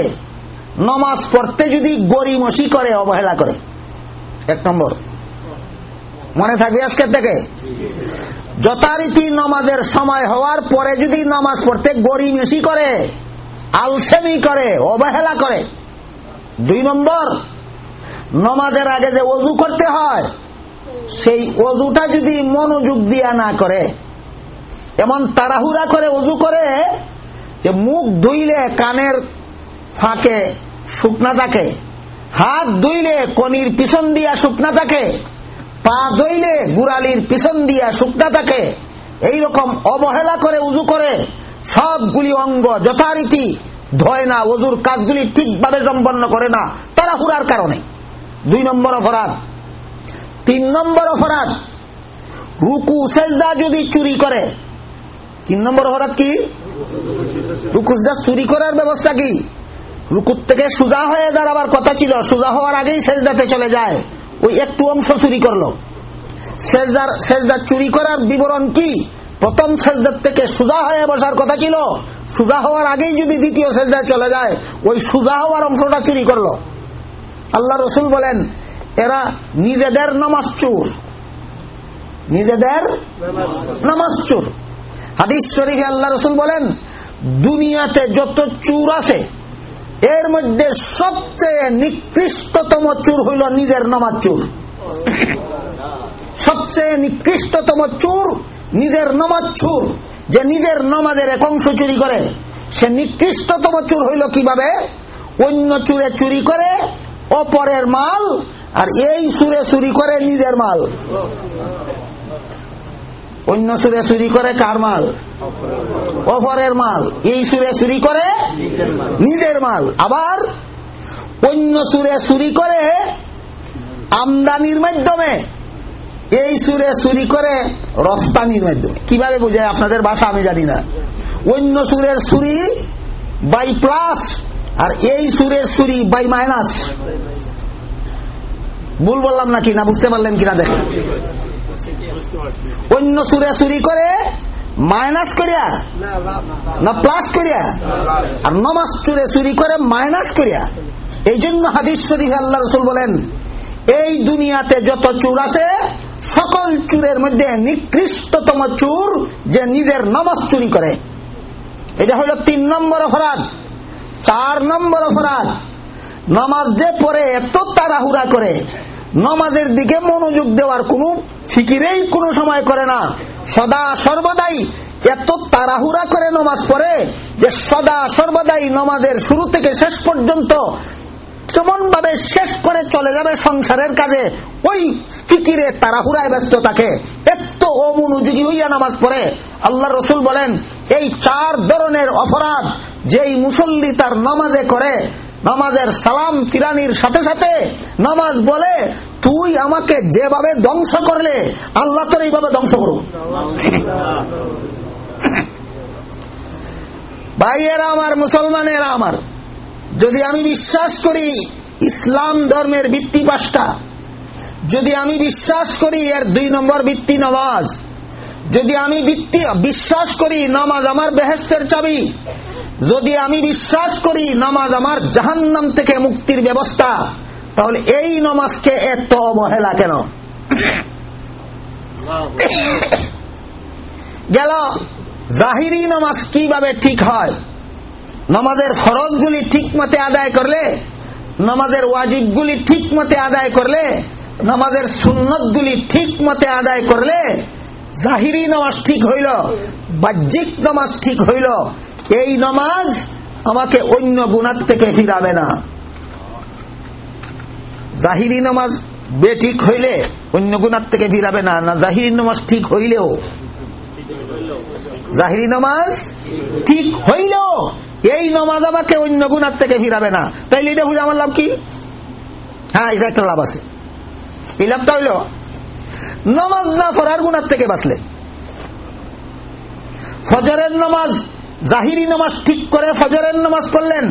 নমাজ পড়তে যদি গরিমসি করে, অবহেলা করে। এক নম্বর, মনে থাকবে আজকের থেকে? যথারীতি নমাজের সময় হওয়ার পরে যদি নমাজ পড়তে গরিমসি করে আলসেমি করে, অবহেলা করে। দুই নম্বর, নমাজের আগে যে অজু করতে হয়, সেই অজুটা যদি মনোযোগ দিয়া না করে, এমন তাড়াহুড়া করে অজু করে যে মুখ ধুইলে কানের ফাঁকে শুকনা থাকে, হাত ধুইলে কনির পিছন দিয়া শুকনা থাকে, পা ধইলে গুড়ালির পিছন দিয়া শুকনা থাকে, এইরকম অবহেলা করে উজু করে সবগুলি অঙ্গ যথারীতি, ধয় না, অজুর কাজগুলি ঠিকভাবে সম্পন্ন করে না তারা হুরার কারণে। দুই নম্বর অপরাধ। তিন নম্বর অপরাধ, রুকু সেজদা যদি চুরি করে, তিন নম্বর অপরাধ কি? রুকু চুরি করার ব্যবস্থা কি? রুকুর থেকে সুজা হয়ে দাঁড়াবার কথা ছিল, সুজা হওয়ার আগেই সেজদাতে চলে যায়। ওই একটু অংশ চুরি করল। সেজদার সেজদার চুরি করার বিবরণ কি? প্রথম সেজদার থেকে সুজা হয়ে বসার কথা ছিল। সুজা হওয়ার আগেই যদি দ্বিতীয় সেজদায় চলে যায়, ওই সুজা হওয়ার অংশটা চুরি করল। আল্লাহ রসুল বলেন, এরা নিজেদের নামাজ চুর। নিজেদের নামাজ চুর। হাদিস শরীফে আল্লাহ রসুল বলেন, দুনিয়াতে যত চুর আছে, এর মধ্যে সবচেয়ে নিকৃষ্টতম চুর হইল নিজের নামাজ চুর। সবচেয়ে নিকৃষ্টতম চুর নিজের নমাজ চুর। যে নিজের নমাজের এক অংশ চুরি করে, সে নিকৃষ্টতম চুর হইল কীভাবে? অন্য চুরে চুরি করে অপরের মাল, আর এই সুরে চুরি করে নিজের মাল। অন্য সুরে চুরি করে কার মাল? অপরের মাল। এই সুরে চুরি করে নিজের মাল। আবার অন্য সুরে চুরি করে আমদানির মাধ্যমে এই সুরে চুরি করে রফতানির মাধ্যমে। কীভাবে বোঝায় আপনাদের ভাষা আমি জানি না। অন্য সুরের সুরি বাই প্লাস আর এই সুরের সুরি বাই মাইনাস ভুল বললাম নাকি? না, বুঝতে পারলেন কিনা দেখেন। অন্য সুরে চুরি করে মাইনাস করিয়া না প্লাস করিয়া? আর নমাজ চুরে চুরি করে মাইনাস করিয়া। এই জন্য হাদিস শরীফ আল্লাহ রসুল বলেন, এই দুনিয়াতে যত চুর আছে সকল চুরের মধ্যে নিকৃষ্টতম চুর যে নিজের নামাজ চুরি করে। এটা হলো তিন নম্বর অপরাধ, চার নম্বর অপরাধ। নামাজ যে পরে এত তাড়াহুড়া করে, নমাজের দিকে মনোযোগ দেওয়ার কোনো ফিকিরেই কোনো সময় করে না। সদা সর্বদাই এত তাড়াহুড়া করে নমাজ পড়ে যে সদা সর্বদাই নমাজের শুরু থেকে শেষ পর্যন্ত কেমন ভাবে শেষ করে চলে যাবে সংসারের কাজে, ওই ফিকিরে তাড়াহুড়ায় ব্যস্ত থাকে। এত অমনোযোগী হইয়া নামাজ পড়ে। আল্লাহ রসুল বলেন, এই চার ধরনের অপরাধ যেই মুসল্লি তার নামাজে করে, নামাজের সালাম ফিরানির সাথে সাথে নামাজ বলে, তুই আমাকে যেভাবে ধ্বংস করলে, আল্লাহ তোর এইভাবে ধ্বংস করুক। ভাইয়েরা আমার, মুসলমানেরা আমার যদি আমি বিশ্বাস করি ইসলাম ধর্মের ভিত্তি পাঁচটা যদি আমি বিশ্বাস করি এর দুই নম্বর ভিত্তি নামাজ যদি আমি ভিত্তি বিশ্বাস করি নামাজ আমার বেহেস্তের চাবি যদি আমি বিশ্বাস করি নামাজ আমার জাহান্নাম থেকে মুক্তির ব্যবস্থা তাহলে এই নামাজকে এত অবহেলা কেন? গেল জাহিরি নামাজ কীভাবে ঠিক হয়? নামাজের ফরজগুলি ঠিক মতে আদায় করলে, নামাজের ওয়াজিবগুলি ঠিক মতে আদায় করলে, নামাজের সুন্নতগুলি ঠিক মতে আদায় করলে, জাহিরি নামাজ ঠিক হইল, বাহ্যিক নামাজ ঠিক হইল। এই নামাজ আমাকে অন্য গুণার থেকে ফিরাবে না। জাহিরি নামাজ বেঠিক হইলে অন্য গুণার থেকে ফিরাবে না না জাহিরি নামাজ ঠিক হইলেও জাহিরি নামাজ ঠিক হইলেও এই নামাজ আমাকে অন্য গুণার থেকে ফিরাবে না। তাইলে এটা বুঝে আমার লাভ কি? হ্যাঁ এটা একটা লাভ আছে। এই লাভটা হইল নামাজ না ফরার গুণার থেকে বাঁচলে। ফজরের নামাজ জাহিরি নামাজ ঠিক করে ফজরের নামাজ পড়লেন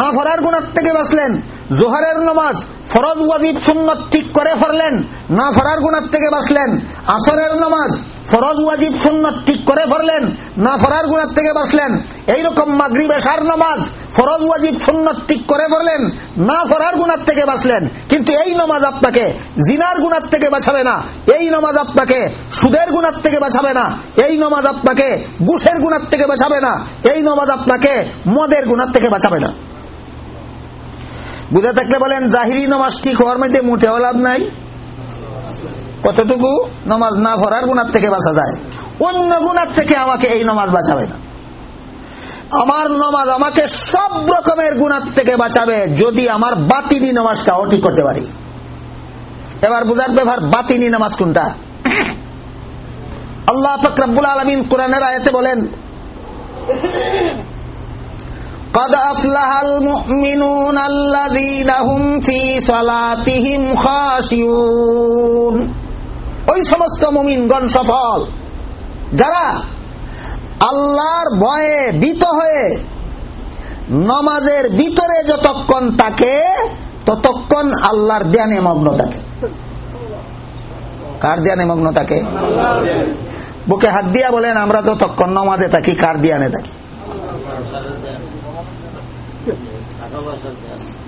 না ফরার গুণার থেকে বাঁচলেন। জোহারের নামাজ ফরজ ওয়াজিব সুন্নত ঠিক করে ফরলেন, না ফরার গুণার থেকে বাঁচলেন। আসরের নামাজ ফরজ ওয়াজিব সুন্নত ঠিক করে ফরলেন, না ফরার গুণার থেকে বাঁচলেন। এইরকম মাগরিব, এশার নামাজ ফরজ ওয়াজিব সুন্নত ঠিক করে ফরলেন, না ফরার গুণার থেকে বাঁচলেন। কিন্তু এই নামাজ আপনাকে জিনার গুণার থেকে বাঁচাবে না, এই নামাজ আপনাকে সুদের গুণার থেকে বাঁচাবে না, এই নামাজ আপনাকে গুসের গুণার থেকে বাঁচাবে না, এই নামাজ আপনাকে মদের গুণার থেকে বাঁচাবে না। বুঝে থাকলে বলেন, জাহিরি নামাজ ঠিক হওয়ার মধ্যে মুঠেও লাভ নাই। কতটুকু? নামাজ না ভরার গুণার থেকে বাঁচা যায়। অন্য গুণার থেকে আমাকে এই নামাজ বাঁচাবে না। আমার নামাজ আমাকে সব রকমের গুণার থেকে বাঁচাবে যদি আমার বাতিনি নামাজটাও ঠিক করতে পারি। এবার বুঝার ব্যবহার বাতিনি নামাজ কোনটা? আল্লাহ ফকরাবুল আলমিন কোরআনের আয়তে বলেন قد أفلح المؤمنون الذين هم في صلاتهم خاشعون ওই সমস্ত মুমিনগণ সফল যারা আল্লাহর ভয়ে ভীত হয়ে নমাজের ভিতরে যতক্ষণ থাকে ততক্ষণ আল্লাহর ধ্যানে মগ্ন থাকে কার ধ্যানে মগ্ন থাকে বুকে হাত দিয়া বলেন আমরা ততক্ষণ নমাজে থাকি কার দিয়ানে থাকি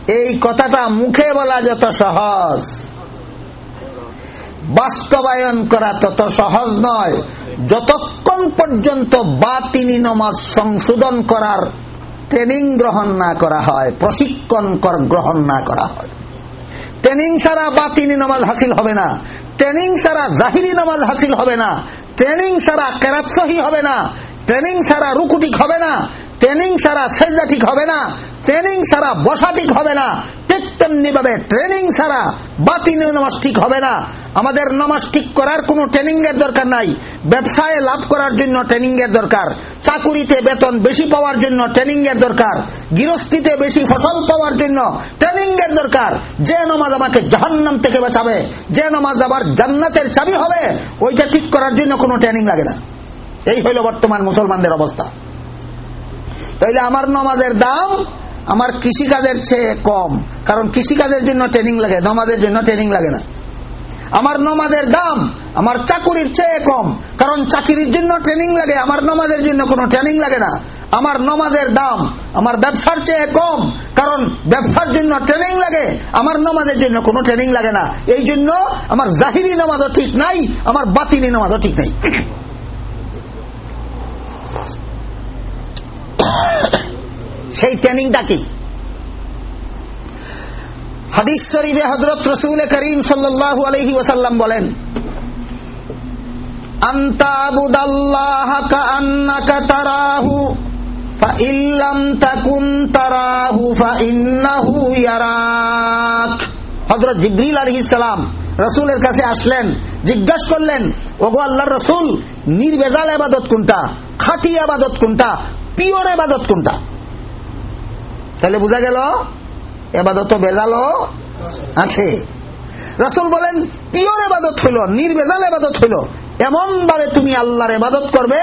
এই কথাটা মুখে বলা যত সহজ। বাস্তবায়ন করা তত সহজ নয়। যতক্ষণ পর্যন্ত বাতিনি নমাজ সংশোধন করার ট্রেনিং গ্রহণ না করা হয়, প্রশিক্ষণ কর গ্রহণ না করা হয়। ট্রেনিং ছাড়া বাতিনি নামাজ হাসিল হবে না। ট্রেনিং ছাড়া জাহিরি নামাজ হাসিল হবে না। ট্রেনিং ছাড়া কেরাত সহি হবে না। ট্রেনিং ছাড়া রুকুটিক হবে না। ট্রেনিং ছাড়া সেজা ঠিক হবে না। ট্রেনিং ছাড়া বসা ঠিক হবে না। ঠিক তেমনি ভাবে ট্রেনিং ছাড়া বাতিনি নামাজ ঠিক হবে না। আমাদের নামাজ ঠিক করার কোনো ট্রেনিং এর দরকার নাই। ব্যবসায় লাভ করার জন্য ট্রেনিং এর দরকার। চাকুরিতে বেতন বেশি পাওয়ার জন্য ট্রেনিং এর দরকার। গৃহস্থিতে বেশি ফসল পাওয়ার জন্য ট্রেনিং এর দরকার। যে নামাজ আমাকে জাহান্নাম থেকে বাঁচাবে, যে নামাজ আবার জান্নাতের চাবি হবে, ওইটা ঠিক করার জন্য কোনো ট্রেনিং লাগে না। এই হইল বর্তমান মুসলমানদের অবস্থা। তাইলে আমার নমাজের দাম আমার কৃষিকাজের চেয়ে কম। কারণ কৃষিকাজের জন্য ট্রেনিং লাগে নমাজের জন্য ট্রেনিং লাগে না। আমার নমাজের দাম আমার চাকুরির চেয়ে কম। কারণ চাকরির জন্য ট্রেনিং লাগে, আমার নমাজের জন্য কোনো ট্রেনিং লাগে না। আমার নমাজের দাম আমার ব্যবসার চেয়ে কম। কারণ ব্যবসার জন্য ট্রেনিং লাগে, আমার নমাজের জন্য কোনো ট্রেনিং লাগে না। এই জন্য আমার জাহিরি নমাজও ঠিক নাই, আমার বাতিনি নমাজও ঠিক নাই। সেই ট্রেনিংটা কি? হাদিস শরীফে হজরত রসুল করিম সাল্লাহ আলহি ওসাল্লাম বলেন রসুলের কাছে আসলেন, জিজ্ঞাস করলেন, ওগো আল্লাহ রসুল, নির্বেজাল আবাদত কোনটা? খাঁটি আবাদত কোনটা? পিওর আবাদত কোনটা? তাহলে বোঝা গেল? এবাদত বেজাল আছে। রসুল বলেন, পিওর এবাদত হইল, নির্বেজাল এবাদত হইল। এমন ভাবে তুমি আল্লাহর এবাদত করবে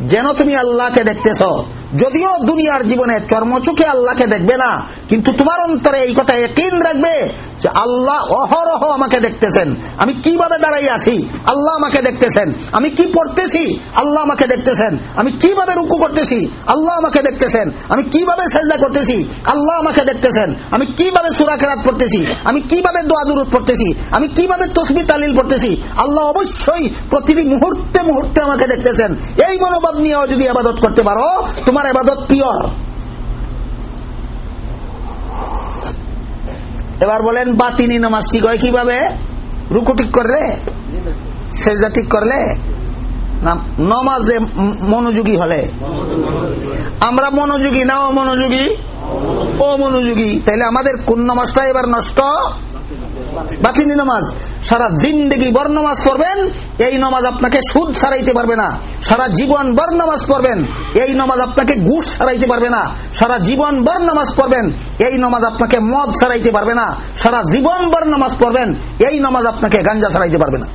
যেন তুমি আল্লাহকে দেখতেছ। যদিও দুনিয়ার জীবনে চর্মচুখে আল্লাহকে দেখবে না, কিন্তু তোমার অন্তরে এই কথা একদিন রাখবে যে আল্লাহ অহরহ আমাকে দেখতেছেন। আমি কীভাবে দাঁড়াই আছি? আল্লাহ আমাকে দেখতেছেন। আমি কি পড়তেছি? আল্লাহ আমাকে দেখতেছেন। আমি কীভাবে রুকু করতেছি? আল্লাহ আমাকে দেখতেছেন। আমি কীভাবে সেজদা করতেছি? আল্লাহ আমাকে দেখতেছেন। আমি কীভাবে সুরা খেরাত পড়তেছি? আমি কীভাবে দোয়া দুরুদ পড়তেছি? আমি কীভাবে তসবি তালিল পড়তেছি? আল্লাহ অবশ্যই প্রতিটি মুহূর্তে মুহূর্তে আমাকে দেখতেছেন। এই মনোভাব নিয়েও যদি আবাদত করতে পারো, তোমার আবাদত পিওর এবার বলেন, বাতিনি নামাজ ঠিক হয় কীভাবে? রুকু ঠিক করলে? সেজা ঠিক করলে? নমাজে মনোযোগী হলে। আমরা মনোযোগী না অমনোযোগী ও মনোযোগী। তাইলে আমাদের কোন নমাজটা এবার নষ্ট? বাতিনি নামাজ। সারা জিন্দগি বর নামাজ পড়বেন, এই নামাজ আপনাকে সুদ ছাড়াইতে পারবে না। সারা জীবন বর নামাজ পড়বেন, এই নামাজ আপনাকে ঘুষ ছাড়াইতে পারবে না। সারা জীবন বর নামাজ পড়বেন, এই নামাজ আপনাকে মদ ছাড়াইতে পারবে না। সারা জীবন বর নামাজ পড়বেন, এই নামাজ আপনাকে গাঞ্জা ছাড়াইতে পারবে না।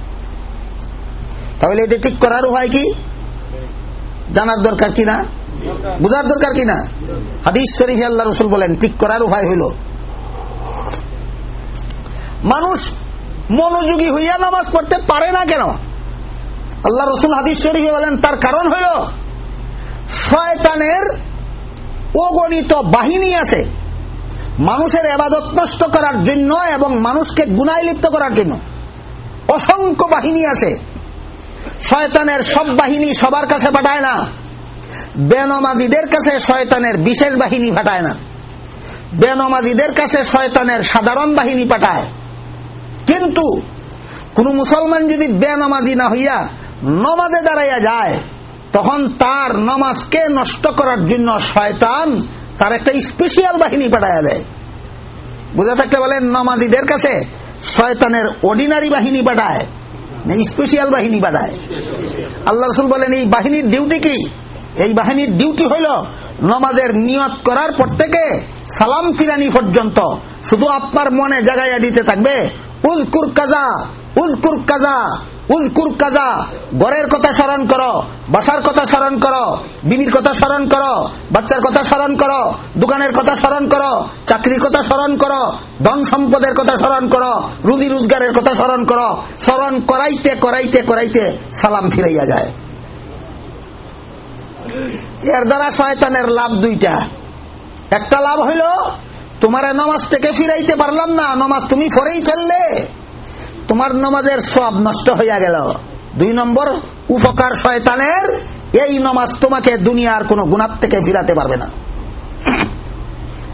তাহলে এটা ঠিক করার উপায় কি? জানার দরকার কি না? বুঝার দরকার কি না? হাদিস শরীফ আল্লাহ রসুল বলেন, ঠিক করার উপায় হইল মানুষ মনোযোগী হইয়া নামাজ পড়তে পারে না কেন? আল্লাহ রসুল হাদিস শরীফে বলেন, তার কারণ হইল শয়তানের অগণিত বাহিনী আছে। মানুষের এবাদত নষ্ট করার জন্য এবং মানুষকে গুনায় লিপ্ত করার জন্য অসংখ্য বাহিনী আছে। শয়তানের সব বাহিনী সবার কাছে পাঠায় না। বেনমাজিদের কাছে শয়তানের বিশেষ বাহিনী পাঠায় না। বেনমাজিদের কাছে শয়তানের সাধারণ বাহিনী পাঠায়। কিন্তু কোন মুসলমান যদি বেনমাজি না হইয়া নমাজে দাঁড়াইয়া যায়, তখন তার নমাজকে নষ্ট করার জন্য শয়তান তার একটা স্পেশিয়াল বাহিনী পাঠাইয়া দেয়। বুঝে থাকতে বলেন, নমাজিদের কাছে শয়তানের অর্ডিনারি বাহিনী পাঠায় স্পেশিয়াল বাহিনী পাঠায়? আল্লাহ রসুল বলেন, এই বাহিনীর ডিউটি কি? এই বাহিনীর ডিউটি হইল নমাজের নিয়ত করার পর থেকে সালাম ফিরানি পর্যন্ত। শুধু আপনার মনে জাগাইয়া দিতে থাকবে উজকুর কাজা উজকুর কাজা উজকুর কাজা। গড়ের কথা স্মরণ করো, বাসার কথা স্মরণ করো, বিবির কথা স্মরণ করো, বাচ্চার কথা স্মরণ করো, দোকানের কথা স্মরণ করো, চাকরির কথা স্মরণ করো, ধন সম্পদের কথা স্মরণ করো, রুজি রোজগারের কথা স্মরণ করো। স্মরণ করাইতে করাইতে করাইতে সালাম ফিরাইয়া যায়। এর দ্বারা শয়তানের লাভ দুইটা। একটা লাভ হইল, তোমার নমাজ থেকে ফিরাইতে পারলাম না, নমাজ তুমি ফরেই ফেললে, তোমার নমাজের সব নষ্ট হইয়া গেল। দুই নম্বর, উপকার শয়তানের, এই নমাজ তোমাকে দুনিয়ার কোন গুণার থেকে ফিরাতে পারবে না।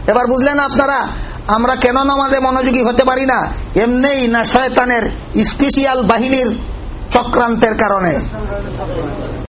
এবার বুঝলেন আপনারা, আমরা কেন নমাজে মনোযোগী হতে পারি না? এমনি না শয়তানের স্পেশিয়াল বাহিনীর চক্রান্তের কারণে।